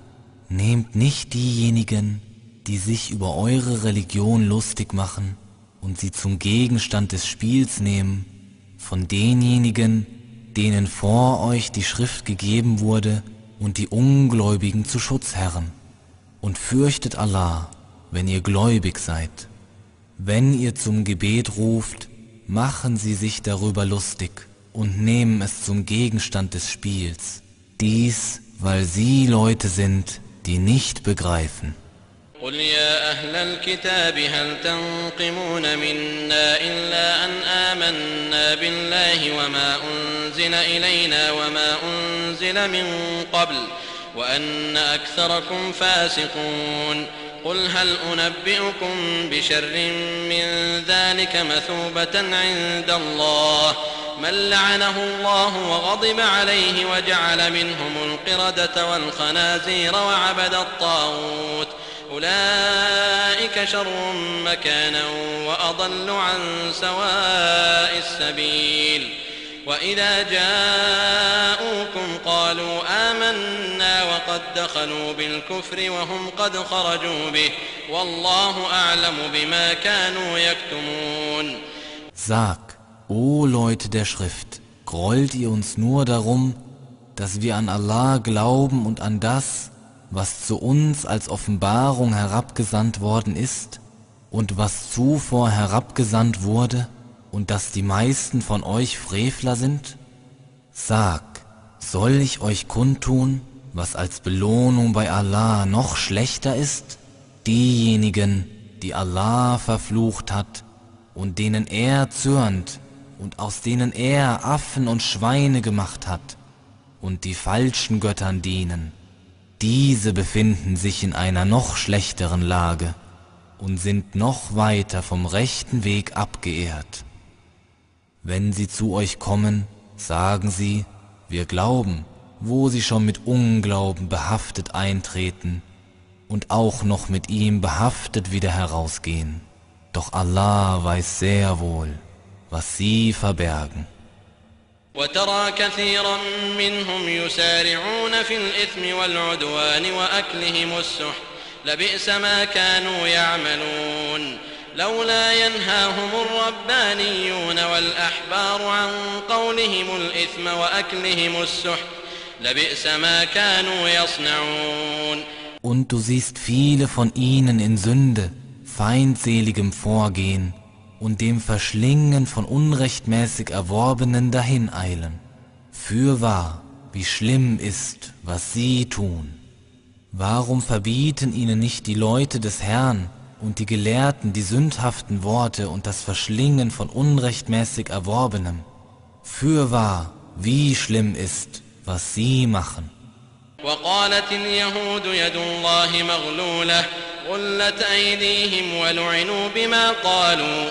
nehmt nicht diejenigen, die sich über eure Religion lustig machen und sie zum Gegenstand des Spiels nehmen, von denjenigen, denen vor euch die Schrift gegeben wurde und die Ungläubigen zu Schutzherren. Und fürchtet Allah, wenn ihr gläubig seid. Wenn ihr zum Gebet ruft, machen sie sich darüber lustig und nehmen es zum Gegenstand des Spiels. Dies, weil sie Leute sind, die nicht begreifen. قل يا أهل الكتاب هل تنقمون منا إلا أن آمنا بالله وما أنزل إلينا وما أنزل من قبل وأن أكثركم فاسقون قل هل أنبئكم بشر من ذلك مثوبة عند الله من لعنه الله وغضب عليه وجعل منهم القردة والخنازير وعبد الطاغوت أولئك شر مكانا وأضل عن سواء السبيل. وإذا جاءوكم قالوا آمنا وقد دخلوا بالكفر وهم قد خرجوا به. والله أعلم بما كانوا يكتمون. Sag, o Leute der Schrift, grollt ihr uns nur darum, dass wir an Allah glauben und an das, was zu uns als Offenbarung herabgesandt worden ist und was zuvor herabgesandt wurde und dass die meisten von euch Frevler sind? Sag, soll ich euch kundtun, was als Belohnung bei Allah noch schlechter ist? Diejenigen, die Allah verflucht hat und denen er zürnt und aus denen er Affen und Schweine gemacht hat und die falschen Göttern dienen. Diese befinden sich in einer noch schlechteren Lage und sind noch weiter vom rechten Weg abgeehrt. Wenn sie zu euch kommen, sagen sie, wir glauben, wo sie schon mit Unglauben behaftet eintreten und auch noch mit ihm behaftet wieder herausgehen. Doch Allah weiß sehr wohl, was sie verbergen. وترى كثيرا منهم يسارعون في الإثم والعدوان وأكلهم السحت. لبئس ما كانوا يعملون. لولا ينهاهم الربانيون والأحبار عن قولهم الإثم وأكلهم السحت. لبئس ما كانوا يصنعون. Und du siehst viele von ihnen in Sünde, feindseligem Vorgehen. und dem Verschlingen von unrechtmäßig Erworbenen dahineilen. Fürwahr, wie schlimm ist, was sie tun. Warum verbieten ihnen nicht die Leute des Herrn und die Gelehrten die sündhaften Worte und das Verschlingen von unrechtmäßig Erworbenem? Fürwahr, wie schlimm ist, was sie machen. وقالت اليهود يد الله مغلولة غلت أيديهم ولعنوا بما قالوا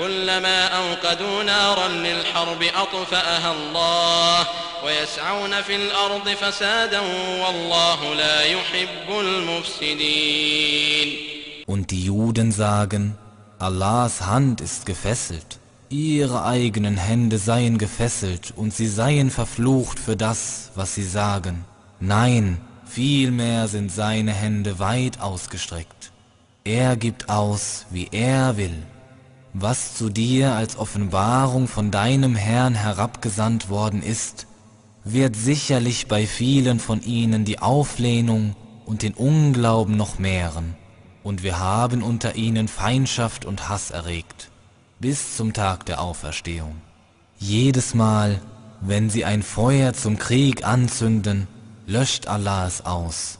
كلما أوقدوا نارا للحرب أطفأها الله ويسعون في الأرض فسادا والله لا يحب المفسدين Und die Juden sagen, Allahs Hand ist gefesselt, ihre eigenen Hände seien gefesselt und sie seien verflucht für das, was sie sagen. Nein, vielmehr sind seine Hände weit ausgestreckt. Er gibt aus, wie er will. Was zu dir als Offenbarung von deinem Herrn herabgesandt worden ist, wird sicherlich bei vielen von ihnen die Auflehnung und den Unglauben noch mehren, und wir haben unter ihnen Feindschaft und Hass erregt, bis zum Tag der Auferstehung. Jedes Mal, wenn sie ein Feuer zum Krieg anzünden, löscht Allah es aus,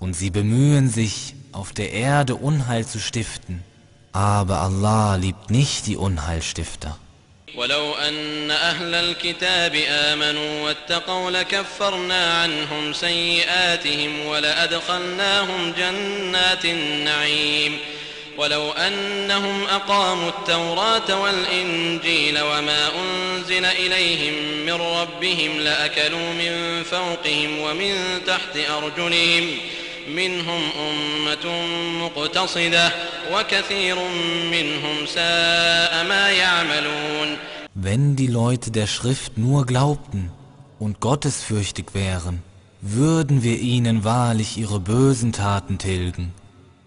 und sie bemühen sich, auf der Erde Unheil zu stiften, aber Allah liebt nicht die Unheilstifter. ولو أن أهل الكتاب آمنوا واتقوا لكفرنا عنهم سيئاتهم ولأدخلناهم جنات النعيم ولو أنهم أقاموا التوراة والإنجيل وما أنزل إليهم من ربهم لأكلوا من فوقهم ومن تحت أرجلهم منهم أمة مقتصدة وكثير منهم ساء ما يعملون Wenn die Leute der Schrift nur glaubten und gottesfürchtig wären, würden wir ihnen wahrlich ihre bösen Taten tilgen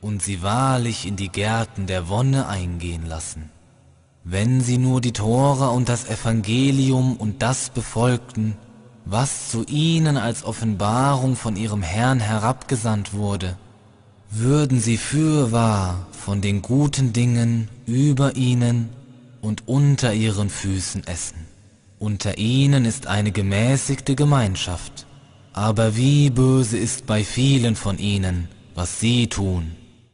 und sie wahrlich in die Gärten der Wonne eingehen lassen. Wenn sie nur die Tora und das Evangelium und das befolgten, was zu ihnen als Offenbarung von ihrem Herrn herabgesandt wurde, würden sie fürwahr von den guten Dingen über ihnen und unter ihren Füßen essen. Unter ihnen ist eine gemäßigte Gemeinschaft, aber wie böse ist bei vielen von ihnen, was sie tun.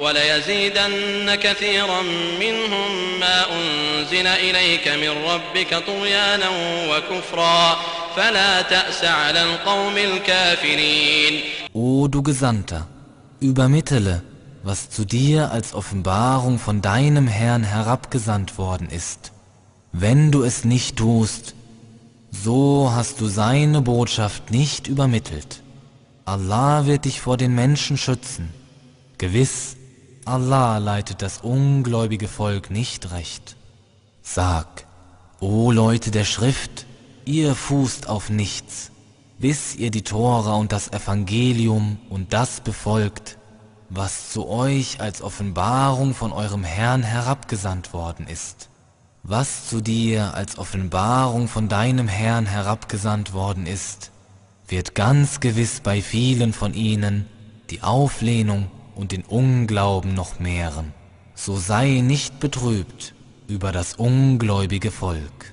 وليزيدن كثيرا منهم ما أنزل إليك من ربك طغيانا وكفرا فلا تأس على القوم الكافرين O du Gesandter, übermittele, was zu dir als Offenbarung von deinem Herrn herabgesandt worden ist. Wenn du es nicht tust, so hast du seine Botschaft nicht übermittelt. Allah wird dich vor den Menschen schützen. Gewiss, Allah leitet das ungläubige Volk nicht recht. Sag, o Leute der Schrift, ihr fußt auf nichts, bis ihr die Tora und das Evangelium und das befolgt, was zu euch als Offenbarung von eurem Herrn herabgesandt worden ist. Was zu dir als Offenbarung von deinem Herrn herabgesandt worden ist, wird ganz gewiss bei vielen von ihnen die Auflehnung und den Unglauben noch mehren. So sei nicht betrübt über das ungläubige Volk.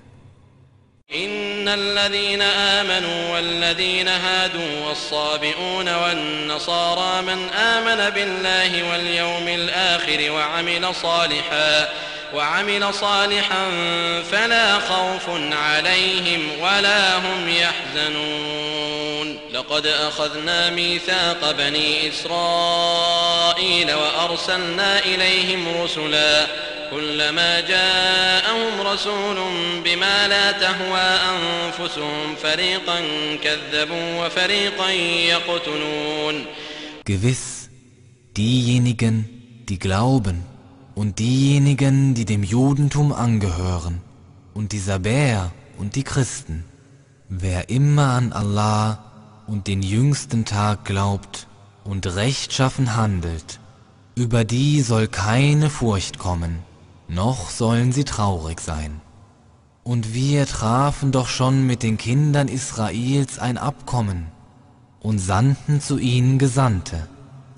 إن الذين آمنوا والذين هادوا والصابئون والنصارى من آمن بالله واليوم الآخر وعمل صالحا وعمل صالحا فلا خوف عليهم ولا هم يحزنون لقد أخذنا ميثاق بني إسرائيل وأرسلنا إليهم رسلا كلما جاءهم رسول بما لا تهوى أنفسهم فريقا كذبوا وفريقا يقتلون Gewiss, diejenigen, die glauben und diejenigen, die dem Judentum angehören und die Sabäer und die Christen, wer immer an Allah und den jüngsten Tag glaubt und rechtschaffen handelt, über die soll keine Furcht kommen, noch sollen sie traurig sein. Und wir trafen doch schon mit den Kindern Israels ein Abkommen und sandten zu ihnen Gesandte.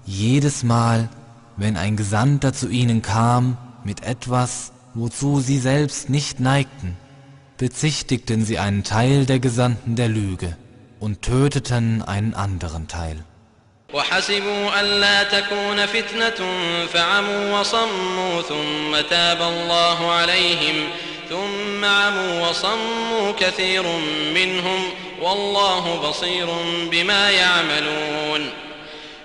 Jedes Mal, wenn ein Gesandter zu ihnen kam mit etwas, wozu sie selbst nicht neigten, bezichtigten sie einen Teil der Gesandten der Lüge und töteten einen anderen Teil. وحسبوا ألا تكون فتنة فعموا وصموا ثم تاب الله عليهم ثم عموا وصموا كثير منهم والله بصير بما يعملون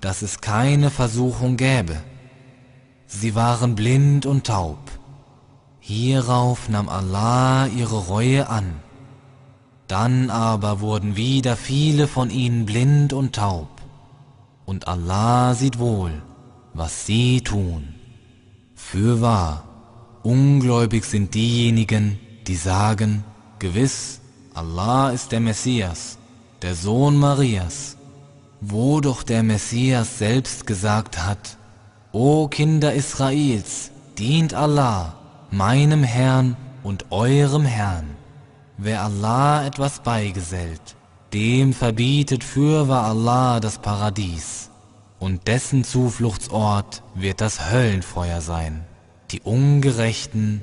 dass es keine Versuchung gäbe. Sie waren blind und taub. Hierauf nahm Allah ihre Reue an. Dann aber wurden wieder viele von ihnen blind und taub. Und Allah sieht wohl, was sie tun. Fürwahr, ungläubig sind diejenigen, die sagen, gewiss, Allah ist der Messias, der Sohn Marias, wo doch der Messias selbst gesagt hat, O Kinder Israels, dient Allah, meinem Herrn und eurem Herrn. Wer Allah etwas beigesellt, dem verbietet fürwahr Allah das Paradies, und dessen Zufluchtsort wird das Höllenfeuer sein. Die Ungerechten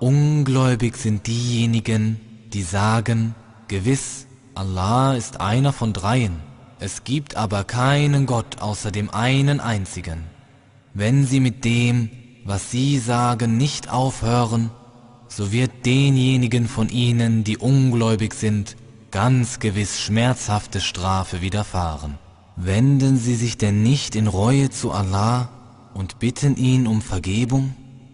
ungläubig sind diejenigen, die sagen, gewiss, Allah ist einer von dreien, es gibt aber keinen Gott außer dem einen einzigen. Wenn sie mit dem, was sie sagen, nicht aufhören, so wird denjenigen von ihnen, die ungläubig sind, ganz gewiss schmerzhafte Strafe widerfahren. Wenden sie sich denn nicht in Reue zu Allah und bitten ihn um Vergebung?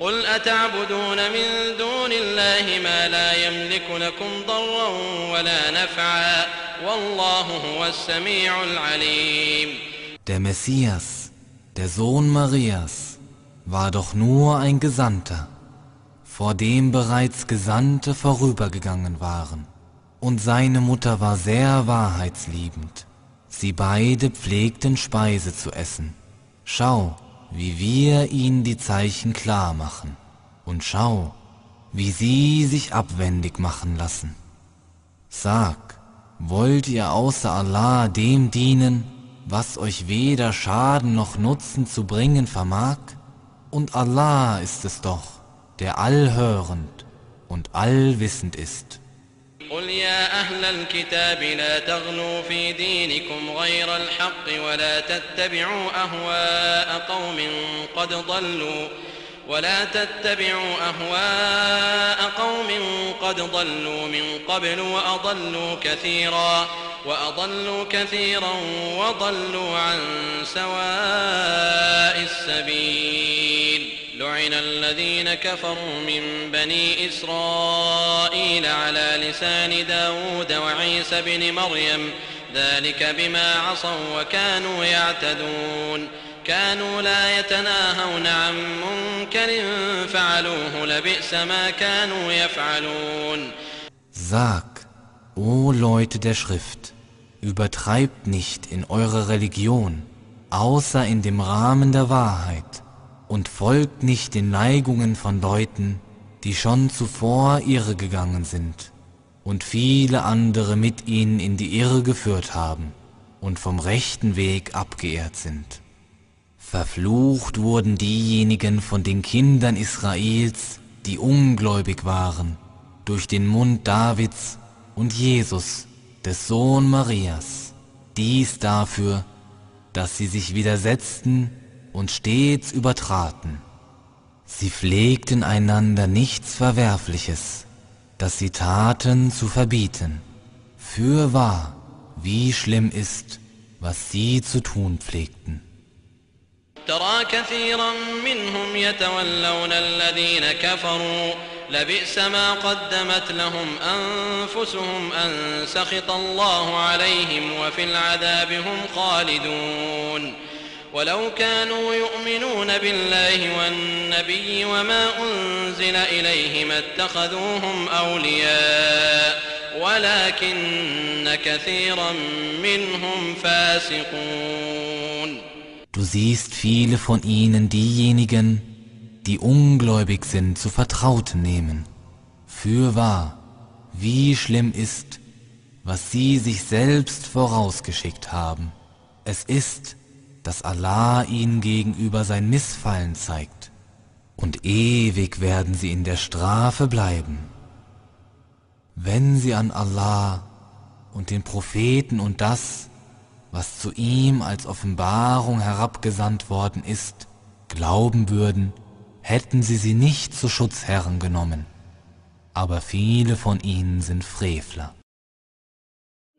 قل أتعبدون من دون الله ما لا يملك لكم ضرا ولا نفعا والله هو السميع العليم Der Messias, der Sohn Marias, war doch nur ein Gesandter, vor dem bereits Gesandte vorübergegangen waren, und seine Mutter war sehr wahrheitsliebend. Sie beide pflegten Speise zu essen. Schau, wie wir ihnen die Zeichen klar machen, und schau, wie sie sich abwendig machen lassen. Sag, wollt ihr außer Allah dem dienen, was euch weder Schaden noch Nutzen zu bringen vermag? Und Allah ist es doch, der allhörend und allwissend ist. قل يا أهل الكتاب لا تغلوا في دينكم غير الحق ولا تتبعوا أهواء قوم قد ضلوا ولا تتبعوا أهواء قوم قد ضلوا من قبل وأضلوا كثيرا وأضلوا كثيرا وضلوا عن سواء السبيل لعن الذين كفروا من بني إسرائيل على لسان داود وعيسى بن مريم. ذلك بما عصوا وكانوا يعتدون. كانوا لا يتناهون عن منكر فعلوه لبئس ما كانوا يفعلون. Sag, o Leute der Schrift, übertreibt nicht in eurer Religion, außer in dem Rahmen der Wahrheit, und folgt nicht den Neigungen von Leuten, die schon zuvor irre gegangen sind und viele andere mit ihnen in die Irre geführt haben und vom rechten Weg abgeehrt sind. Verflucht wurden diejenigen von den Kindern Israels, die ungläubig waren, durch den Mund Davids und Jesus, des Sohn Marias. Dies dafür, dass sie sich widersetzten und stets übertraten. Sie pflegten einander nichts Verwerfliches, das sie taten zu verbieten. Fürwahr, wie schlimm ist, was sie zu tun pflegten. ترى كثيرا منهم يتولون الذين كفروا لبئس ما قدمت لهم أنفسهم أن سخط الله عليهم وفي العذاب هم خالدون ولو كانوا يؤمنون بالله والنبي وما أنزل إليه ما اتخذوهم أولياء ولكن كثيرا منهم فاسقون Du siehst viele von ihnen diejenigen, die ungläubig sind, zu Vertrauten nehmen. Fürwahr, wie schlimm ist, was sie sich selbst vorausgeschickt haben. Es ist, dass Allah ihnen gegenüber sein Missfallen zeigt, und ewig werden sie in der Strafe bleiben. Wenn sie an Allah und den Propheten und das, was zu ihm als Offenbarung herabgesandt worden ist, glauben würden, hätten sie sie nicht zu Schutzherren genommen. Aber viele von ihnen sind Frevler.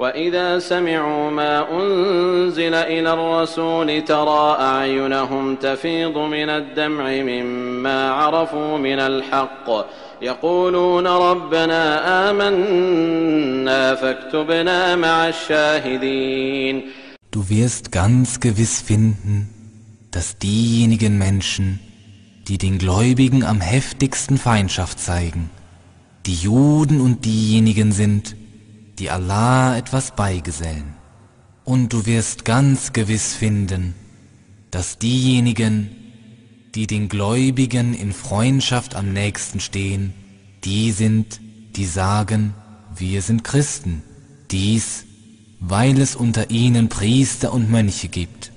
وإذا سمعوا ما أنزل إلى الرسول ترى أعينهم تفيض من الدمع مما عرفوا من الحق يقولون ربنا آمنا فاكتبنا مع الشاهدين Du wirst ganz gewiss finden, dass diejenigen Menschen, die den Gläubigen am heftigsten Feindschaft zeigen, die Juden und diejenigen sind, die Allah etwas beigesellen. Und du wirst ganz gewiss finden, dass diejenigen, die den Gläubigen in Freundschaft am nächsten stehen, die sind, die sagen, wir sind Christen. Dies, weil es unter ihnen Priester und Mönche gibt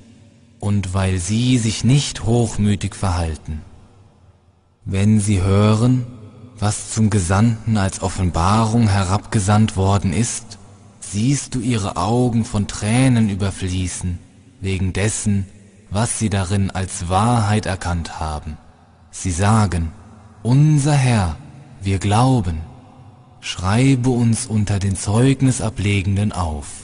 und weil sie sich nicht hochmütig verhalten. Wenn sie hören, was zum Gesandten als Offenbarung herabgesandt worden ist, siehst du ihre Augen von Tränen überfließen, wegen dessen, was sie darin als Wahrheit erkannt haben. Sie sagen, unser Herr, wir glauben, schreibe uns unter den Zeugnisablegenden auf.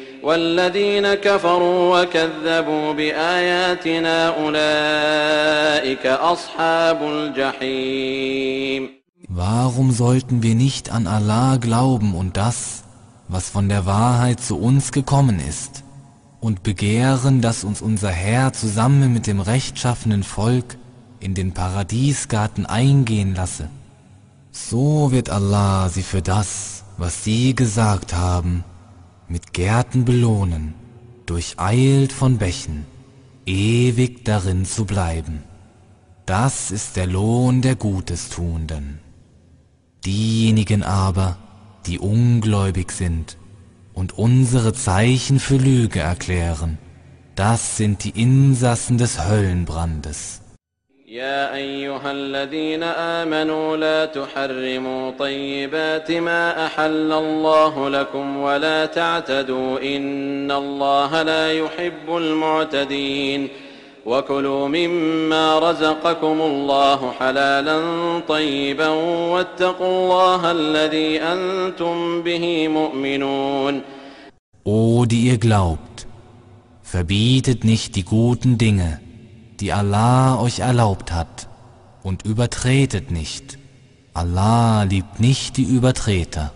والذين كفروا وكذبوا بآياتنا أولئك أصحاب الجحيم Warum sollten wir nicht an Allah glauben und das, was von der Wahrheit zu uns gekommen ist, und begehren, dass uns unser Herr zusammen mit dem rechtschaffenen Volk in den Paradiesgarten eingehen lasse? So wird Allah sie für das, was sie gesagt haben, mit Gärten belohnen, durcheilt von Bächen, ewig darin zu bleiben. Das ist der Lohn der Gutes Tuenden. Diejenigen aber, die ungläubig sind und unsere Zeichen für Lüge erklären, das sind die Insassen des Höllenbrandes. يا أيها الذين آمنوا لا تحرموا طيبات ما أحل الله لكم ولا تعتدوا إن الله لا يحب المعتدين وكلوا مما رزقكم الله حلالا طيبا واتقوا الله الذي أنتم به مؤمنون. O die ihr glaubt, verbietet nicht die guten Dinge, die Allah euch erlaubt hat, und übertretet nicht. Allah liebt nicht die Übertreter,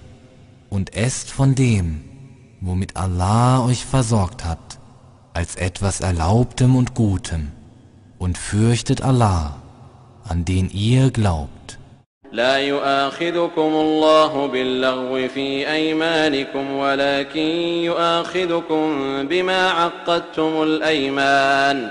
und esst von dem, womit Allah euch versorgt hat, als etwas Erlaubtem und Gutem, und fürchtet Allah, an den ihr glaubt. لا يؤاخذكم الله باللغو في أيمانكم ولكن يؤاخذكم بما عقدتم الأيمان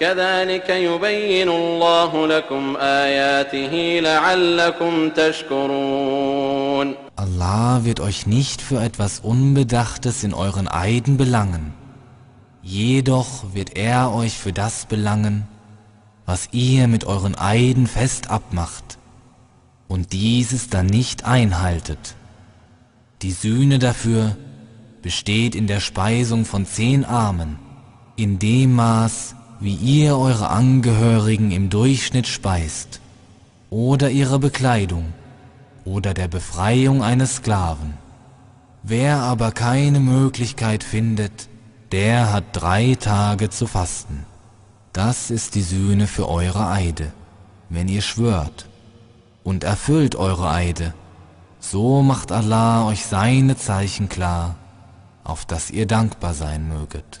كذلك يبين الله لكم آياته لعلكم تشكرون Allah wird euch nicht für etwas Unbedachtes in euren Eiden belangen. jedoch wird er euch für das belangen, was ihr mit euren Eiden fest abmacht und dieses dann nicht einhaltet. Die Sühne dafür besteht in der Speisung von zehn Armen, in dem Maß, wie ihr eure Angehörigen im Durchschnitt speist, oder ihre Bekleidung, oder der Befreiung eines Sklaven. Wer aber keine Möglichkeit findet, der hat drei Tage zu fasten. Das ist die Sühne für eure Eide, wenn ihr schwört, und erfüllt eure Eide, so macht Allah euch seine Zeichen klar, auf das ihr dankbar sein möget.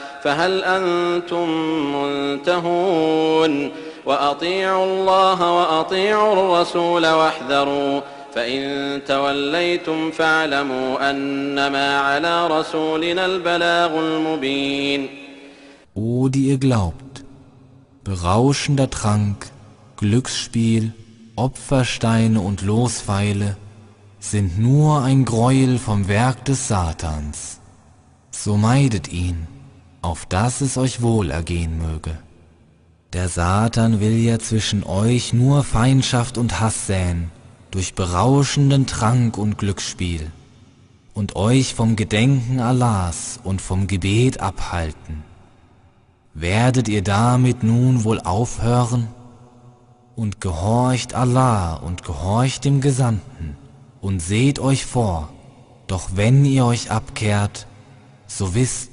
فهل أنتم منتهون وأطيعوا الله وأطيعوا الرسول واحذروا فإن توليتم فاعلموا أنما على رسولنا البلاغ المبين O die ihr glaubt, berauschender Trank, Glücksspiel, Opfersteine und Lospfeile sind nur ein Gräuel vom Werk des Satans. So meidet ihn auf dass es euch wohl ergehen möge. Der Satan will ja zwischen euch nur Feindschaft und Hass säen, durch berauschenden Trank und Glücksspiel, und euch vom Gedenken Allahs und vom Gebet abhalten. Werdet ihr damit nun wohl aufhören? Und gehorcht Allah und gehorcht dem Gesandten und seht euch vor, doch wenn ihr euch abkehrt, so wisst,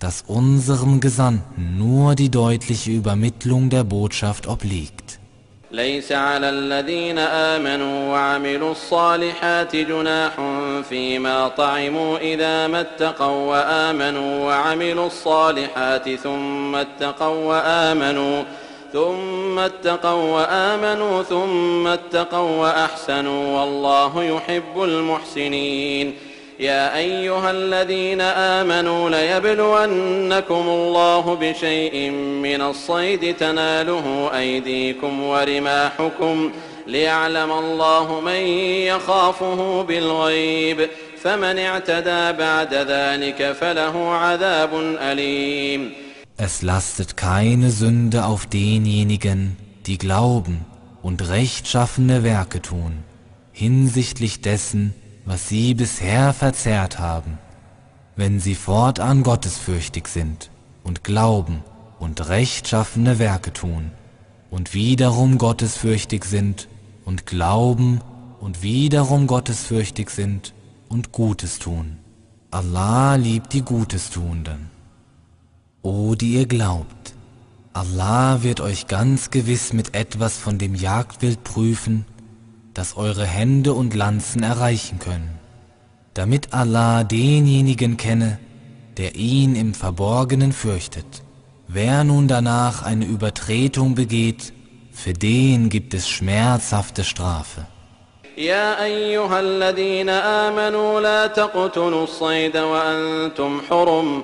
dass unserem Gesandten nur die deutliche Übermittlung der Botschaft obliegt. ليس على الذين آمنوا وعملوا الصالحات جناح فيما طعموا إذا ما اتقوا وآمنوا وعملوا الصالحات ثم اتقوا وآمنوا ثم اتقوا وآمنوا ثم اتقوا وأحسنوا والله يحب المحسنين يا أيها الذين آمنوا ليبلونكم الله بشيء من الصيد تناله أيديكم ورماحكم ليعلم الله من يخافه بالغيب فمن اعتدى بعد ذلك فله عذاب أليم. Es lastet keine Sünde auf denjenigen, die glauben und rechtschaffene Werke tun, hinsichtlich dessen, was sie bisher verzehrt haben, wenn sie fortan gottesfürchtig sind und glauben und rechtschaffene Werke tun und wiederum gottesfürchtig sind und glauben und wiederum gottesfürchtig sind und Gutes tun. Allah liebt die Gutestuenden. O die ihr glaubt, Allah wird euch ganz gewiss mit etwas von dem Jagdwild prüfen, das eure Hände und Lanzen erreichen können, damit Allah denjenigen kenne, der ihn im Verborgenen fürchtet. Wer nun danach eine Übertretung begeht, für den gibt es schmerzhafte Strafe. يا أيها الذين آمنوا لا تقتلوا الصيد وأنتم حرم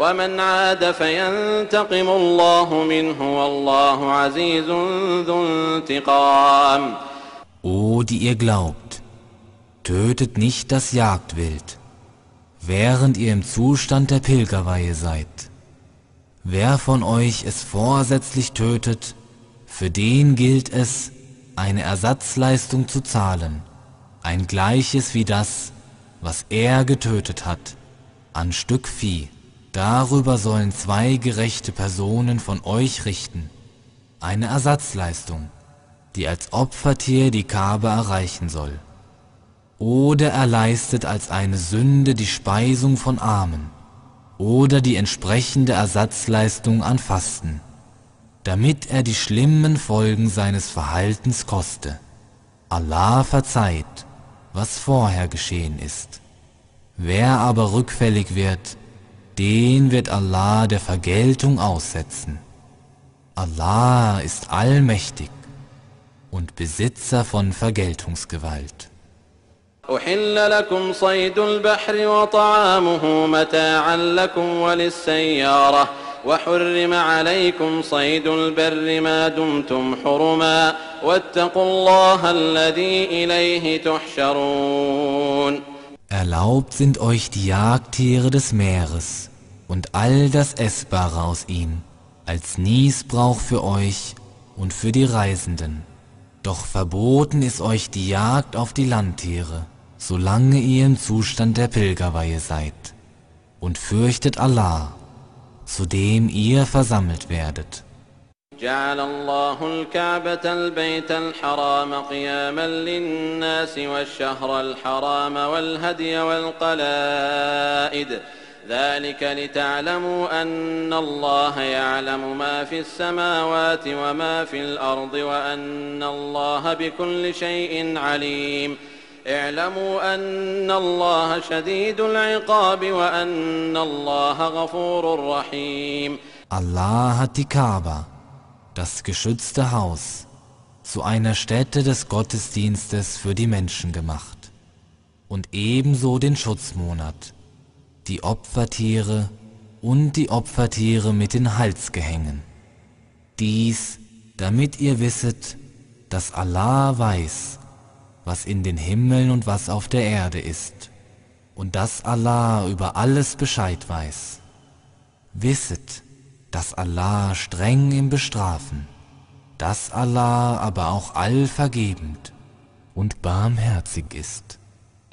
ومن عاد فينتقم الله منه والله عزيز ذو انتقام O, die ihr glaubt, tötet nicht das Jagdwild, während ihr im Zustand der Pilgerweihe seid. Wer von euch es vorsätzlich tötet, für den gilt es, eine Ersatzleistung zu zahlen, ein gleiches wie das, was er getötet hat, an Stück Vieh. Darüber sollen zwei gerechte Personen von euch richten. eine Ersatzleistung, die als Opfertier die Kaaba erreichen soll. Oder er leistet als eine Sünde die Speisung von Armen oder die entsprechende Ersatzleistung an Fasten, damit er die schlimmen Folgen seines Verhaltens koste. Allah verzeiht, was vorher geschehen ist. Wer aber rückfällig wird, den wird Allah der Vergeltung aussetzen. Allah ist allmächtig und Besitzer von Vergeltungsgewalt. أحل لكم صيد البحر وطعامه متاعا لكم وللسيارة وحرم عليكم صيد البر ما دمتم حرما واتقوا الله الذي إليه تحشرون Erlaubt sind euch die Jagdtiere des Meeres und all das Essbare aus ihm, als Niesbrauch für euch und für die Reisenden. Doch verboten ist euch die Jagd auf die Landtiere, solange ihr im Zustand der Pilgerweihe seid. Und fürchtet Allah, zu dem ihr versammelt werdet. جعل الله الكعبة البيت الحرام قياما للناس والشهر الحرام والهدي والقلائد ذلك لتعلموا أن الله يعلم ما في السماوات وما في الأرض وأن الله بكل شيء عليم اعلموا أن الله شديد العقاب وأن الله غفور رحيم Allah hat die Kaaba, das geschützte Haus, zu einer Stätte des Gottesdienstes für die Menschen gemacht und ebenso den Schutzmonat, die Opfertiere und die Opfertiere mit den Halsgehängen. Dies, damit ihr wisset, dass Allah weiß, was in den Himmeln und was auf der Erde ist, und dass Allah über alles Bescheid weiß. Wisset, dass Allah streng im Bestrafen, dass Allah aber auch allvergebend und barmherzig ist.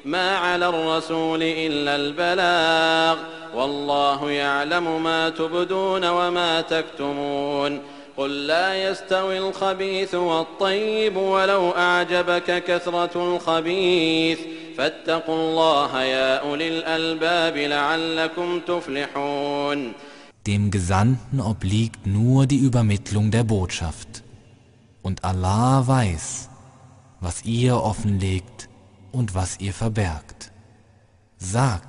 ما على الرسول إلا البلاغ والله يعلم ما تبدون وما تكتمون قل لا يستوي الخبيث والطيب ولو أعجبك كثرة الخبيث فاتقوا الله يا أولي الألباب لعلكم تفلحون Dem Gesandten obliegt nur die Übermittlung der Botschaft. Und Allah weiß, was ihr offenlegt und was ihr verbergt. Sag,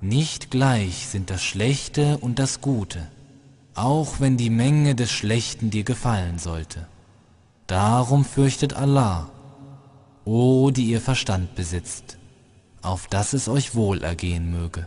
nicht gleich sind das Schlechte und das Gute, auch wenn die Menge des Schlechten dir gefallen sollte. Darum fürchtet Allah, o die ihr Verstand besitzt, auf dass es euch wohl ergehen möge.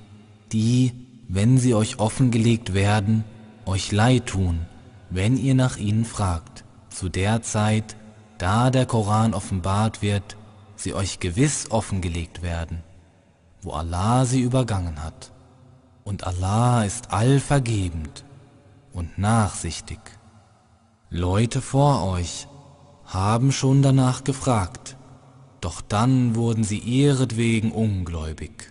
die, wenn sie euch offengelegt werden, euch leid tun, wenn ihr nach ihnen fragt, zu der Zeit, da der Koran offenbart wird, sie euch gewiss offengelegt werden, wo Allah sie übergangen hat. Und Allah ist allvergebend und nachsichtig. Leute vor euch haben schon danach gefragt, doch dann wurden sie ihretwegen ungläubig.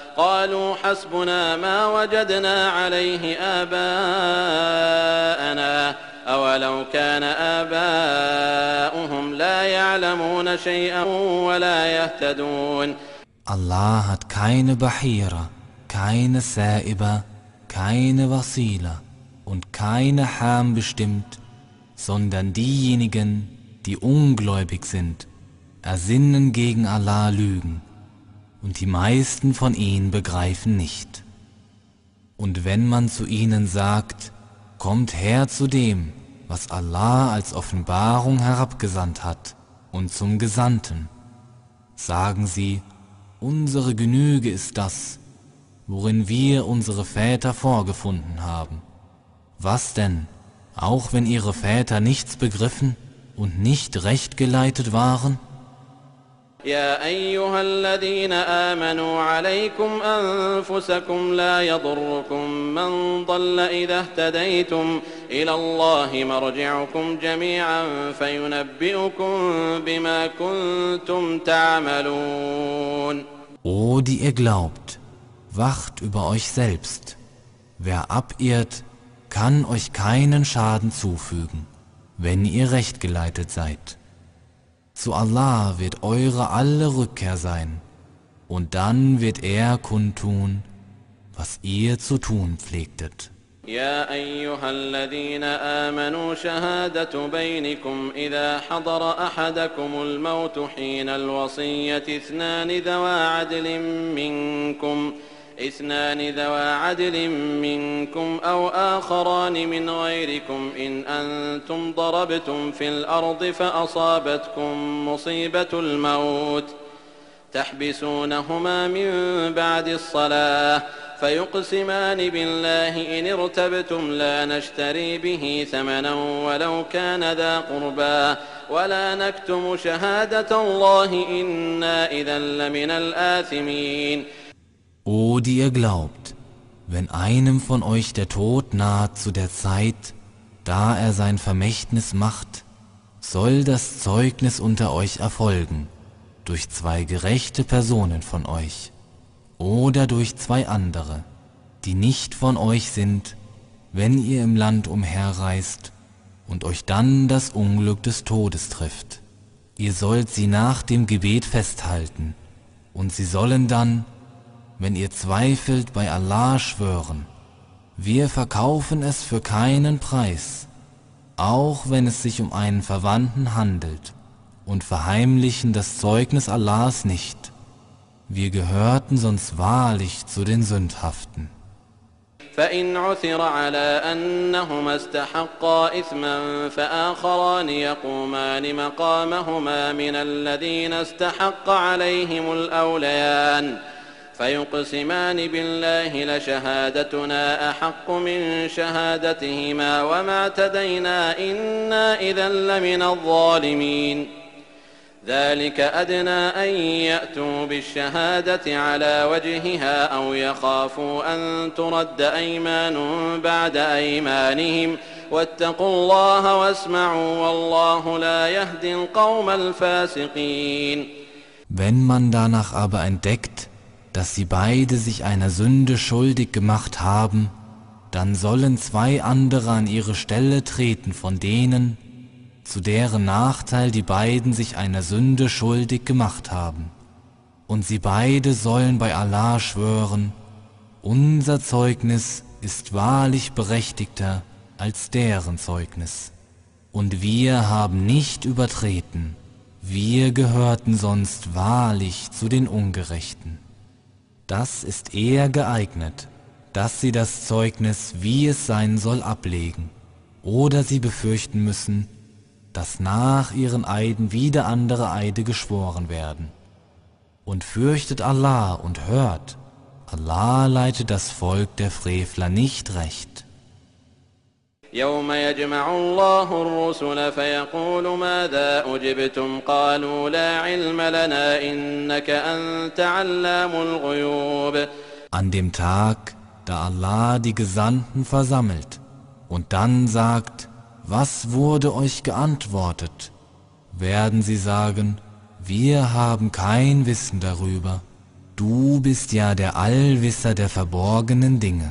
قالوا حسبنا ما وجدنا عليه آباءنا أولو كان آباؤهم لا يعلمون شيئا ولا يهتدون Allah hat keine Bahira, keine Sa'iba, keine Wasila und keine Ham bestimmt, sondern diejenigen, die ungläubig sind, ersinnen gegen Allah Lügen, und die meisten von ihnen begreifen nicht. Und wenn man zu ihnen sagt, kommt her zu dem, was Allah als Offenbarung herabgesandt hat, und zum Gesandten, sagen sie, unsere Genüge ist das, worin wir unsere Väter vorgefunden haben. Was denn, auch wenn ihre Väter nichts begriffen und nicht recht geleitet waren? يا أيها الذين آمنوا عليكم أنفسكم لا يضركم من ضل إذا اهتديتم إلى الله مرجعكم جميعا فينبئكم بما كنتم تعملون O die ihr glaubt, wacht über euch selbst. Wer abirrt, kann euch keinen Schaden zufügen, wenn ihr recht geleitet seid. Zu Allah wird eure alle Rückkehr sein, und dann wird er kundtun, was ihr zu tun pflegtet. يا أيها الذين آمنوا شهادة بينكم إذا حضر أحدكم الموت حين الوصية اثنان ذوى عدل منكم اثنان ذوى عدل منكم أو آخران من غيركم إن أنتم ضربتم في الأرض فأصابتكم مصيبة الموت تحبسونهما من بعد الصلاة فيقسمان بالله إن ارتبتم لا نشتري به ثمنا ولو كان ذا قربى ولا نكتم شهادة الله إنا إذا لمن الآثمين O die ihr glaubt, wenn einem von euch der Tod naht zu der Zeit, da er sein Vermächtnis macht, soll das Zeugnis unter euch erfolgen, durch zwei gerechte Personen von euch, oder durch zwei andere, die nicht von euch sind, wenn ihr im Land umherreist und euch dann das Unglück des Todes trifft. Ihr sollt sie nach dem Gebet festhalten, und sie sollen dann wenn ihr zweifelt, bei Allah schwören, wir verkaufen es für keinen Preis, auch wenn es sich um einen Verwandten handelt, und verheimlichen das Zeugnis Allahs nicht. Wir gehörten sonst wahrlich zu den Sündhaften. فإن عثر على أنهما استحقا إثما فآخران يقومان مقامهما من الذين استحق عليهم الأوليان فيقسمان بالله لشهادتنا أحق من شهادتهما وما اعتدينا إنا إذا لمن الظالمين. ذلك أدنى أن يأتوا بالشهادة على وجهها أو يخافوا أن ترد أيمان بعد أيمانهم. واتقوا الله واسمعوا والله لا يهدي القوم الفاسقين. Wenn man danach aber entdeckt, dass sie beide sich einer Sünde schuldig gemacht haben, dann sollen zwei andere an ihre Stelle treten von denen, zu deren Nachteil die beiden sich einer Sünde schuldig gemacht haben. Und sie beide sollen bei Allah schwören, unser Zeugnis ist wahrlich berechtigter als deren Zeugnis. Und wir haben nicht übertreten, wir gehörten sonst wahrlich zu den Ungerechten. Das ist eher geeignet, dass sie das Zeugnis, wie es sein soll, ablegen, oder sie befürchten müssen, dass nach ihren Eiden wieder andere Eide geschworen werden. Und fürchtet Allah und hört, Allah leitet das Volk der Frevler nicht recht. يوم يجمع الله الرسل فيقول ماذا أجبتم قالوا لا علم لنا إنك أنت علام الغيوب An dem Tag, da Allah die Gesandten versammelt und dann sagt, was wurde euch geantwortet, werden sie sagen, wir haben kein Wissen darüber, du bist ja der Allwisser der verborgenen Dinge.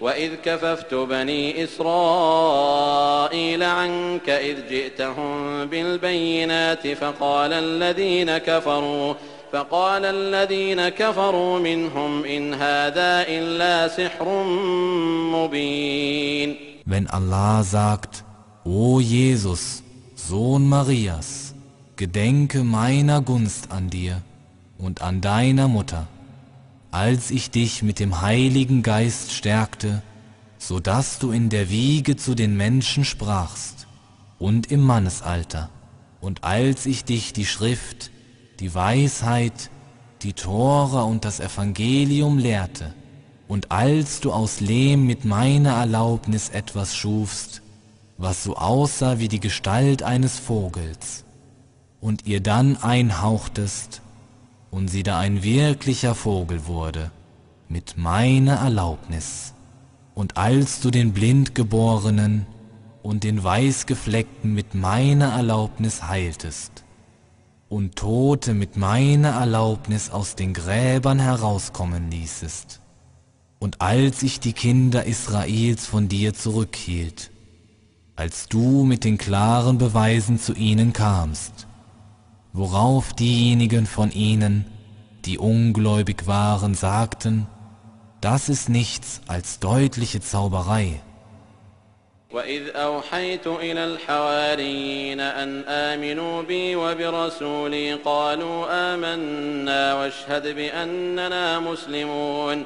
وإذ كففت بني إسرائيل عنك إذ جئتهم بالبينات فقال الذين كفروا فقال الذين كفروا منهم إن هذا إلا سحر مبين. Wenn Allah sagt, O Jesus, Sohn Marias, gedenke meiner Gunst an dir und an deiner Mutter, als ich dich mit dem Heiligen Geist stärkte, so dass du in der Wiege zu den Menschen sprachst und im Mannesalter, und als ich dich die Schrift, die Weisheit, die Tora und das Evangelium lehrte, und als du aus Lehm mit meiner Erlaubnis etwas schufst, was so aussah wie die Gestalt eines Vogels, und ihr dann einhauchtest, und sie da ein wirklicher Vogel wurde, mit meiner Erlaubnis, und als du den Blindgeborenen und den Weißgefleckten mit meiner Erlaubnis heiltest, und Tote mit meiner Erlaubnis aus den Gräbern herauskommen ließest, und als ich die Kinder Israels von dir zurückhielt, als du mit den klaren Beweisen zu ihnen kamst, worauf diejenigen von ihnen, die ungläubig waren, sagten, das ist nichts als deutliche Zauberei. وإذ أوحيت إلى الحواريين أن آمنوا بي وبرسولي قالوا آمنا واشهد بأننا مسلمون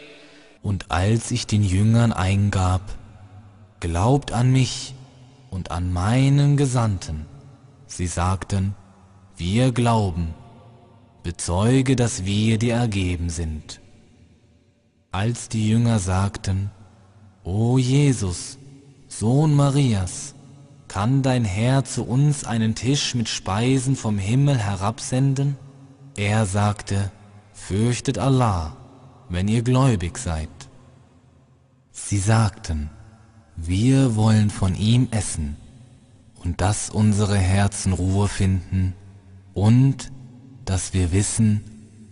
Und als ich den Jüngern eingab, glaubt an mich und an meinen Gesandten, sie sagten, wir glauben, bezeuge, dass wir dir ergeben sind. Als die Jünger sagten, O Jesus, Sohn Marias, kann dein Herr zu uns einen Tisch mit Speisen vom Himmel herabsenden? Er sagte, fürchtet Allah, wenn ihr gläubig seid. Sie sagten, wir wollen von ihm essen und dass unsere Herzen Ruhe finden und dass wir wissen,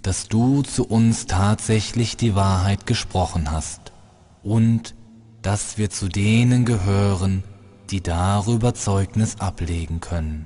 dass du zu uns tatsächlich die Wahrheit gesprochen hast und dass wir zu denen gehören, die darüber Zeugnis ablegen können.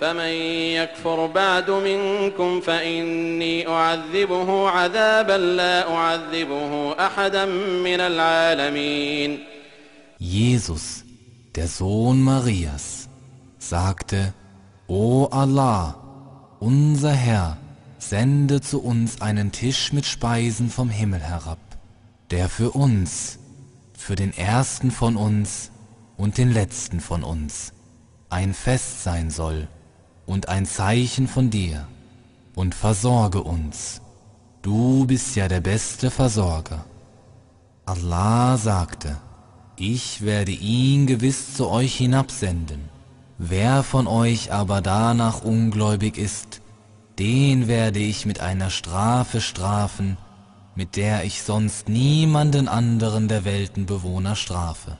فمن يكفر بعد منكم فإني أعذبه عذابا لا أعذبه أحدا من العالمين Jesus, der Sohn Marias, sagte, O Allah, unser Herr, sende zu uns einen Tisch mit Speisen vom Himmel herab, der für uns, für den ersten von uns und den letzten von uns ein Fest sein soll und ein Zeichen von dir, und versorge uns, du bist ja der beste Versorger. Allah sagte, ich werde ihn gewiss zu euch hinabsenden. Wer von euch aber danach ungläubig ist, den werde ich mit einer Strafe strafen, mit der ich sonst niemanden anderen der Weltenbewohner strafe.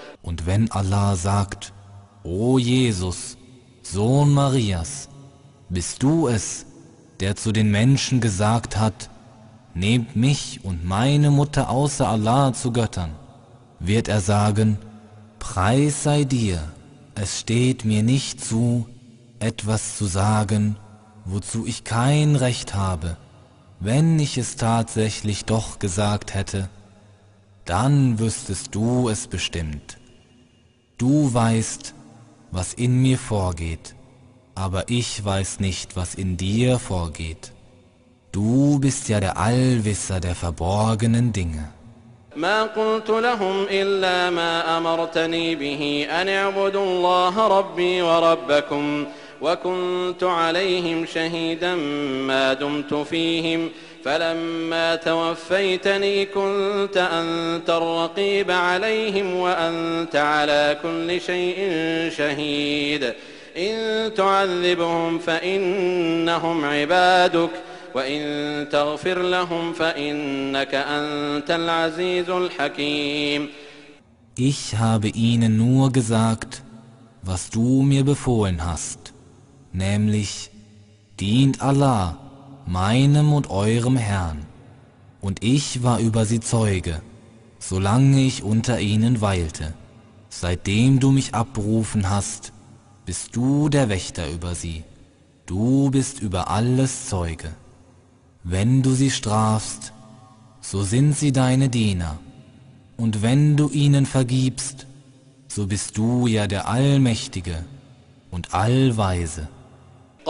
Und wenn Allah sagt, O Jesus, Sohn Marias, bist du es, der zu den Menschen gesagt hat, nehmt mich und meine Mutter außer Allah zu Göttern, wird er sagen, Preis sei dir, es steht mir nicht zu, etwas zu sagen, wozu ich kein Recht habe. Wenn ich es tatsächlich doch gesagt hätte, dann wüsstest du es bestimmt. Du weißt, was in mir vorgeht, aber ich weiß nicht, was in dir vorgeht. Du bist ja der Allwisser der verborgenen Dinge. ما قلت لهم إلا ما أمرتني به أن اعبدوا الله ربي وربكم وكنت عليهم شهيدا ما دمت فيهم فلما توفيتني كنت أنت الرقيب عليهم وأنت على كل شيء شهيد. إن تعذبهم فإنهم عبادك وإن تغفر لهم فإنك أنت العزيز الحكيم. Ich habe ihnen nur gesagt, was du mir befohlen hast, nämlich dient Allah, meinem und eurem Herrn, und ich war über sie Zeuge, solange ich unter ihnen weilte. Seitdem du mich abberufen hast, bist du der Wächter über sie. Du bist über alles Zeuge. Wenn du sie strafst, so sind sie deine Diener, und wenn du ihnen vergibst, so bist du ja der Allmächtige und Allweise.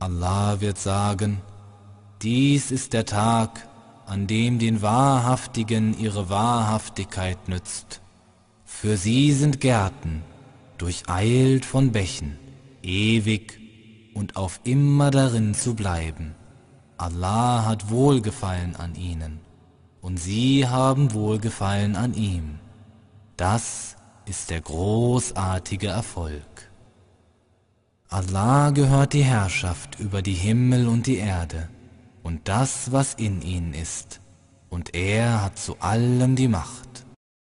Allah wird sagen, dies ist der Tag, an dem den Wahrhaftigen ihre Wahrhaftigkeit nützt. Für sie sind Gärten, durcheilt von Bächen, ewig und auf immer darin zu bleiben. Allah hat Wohlgefallen an ihnen und sie haben Wohlgefallen an ihm. Das ist der großartige Erfolg. Allah gehört die Herrschaft über die Himmel und die Erde und das, was in ihnen ist, und er hat zu allem die Macht.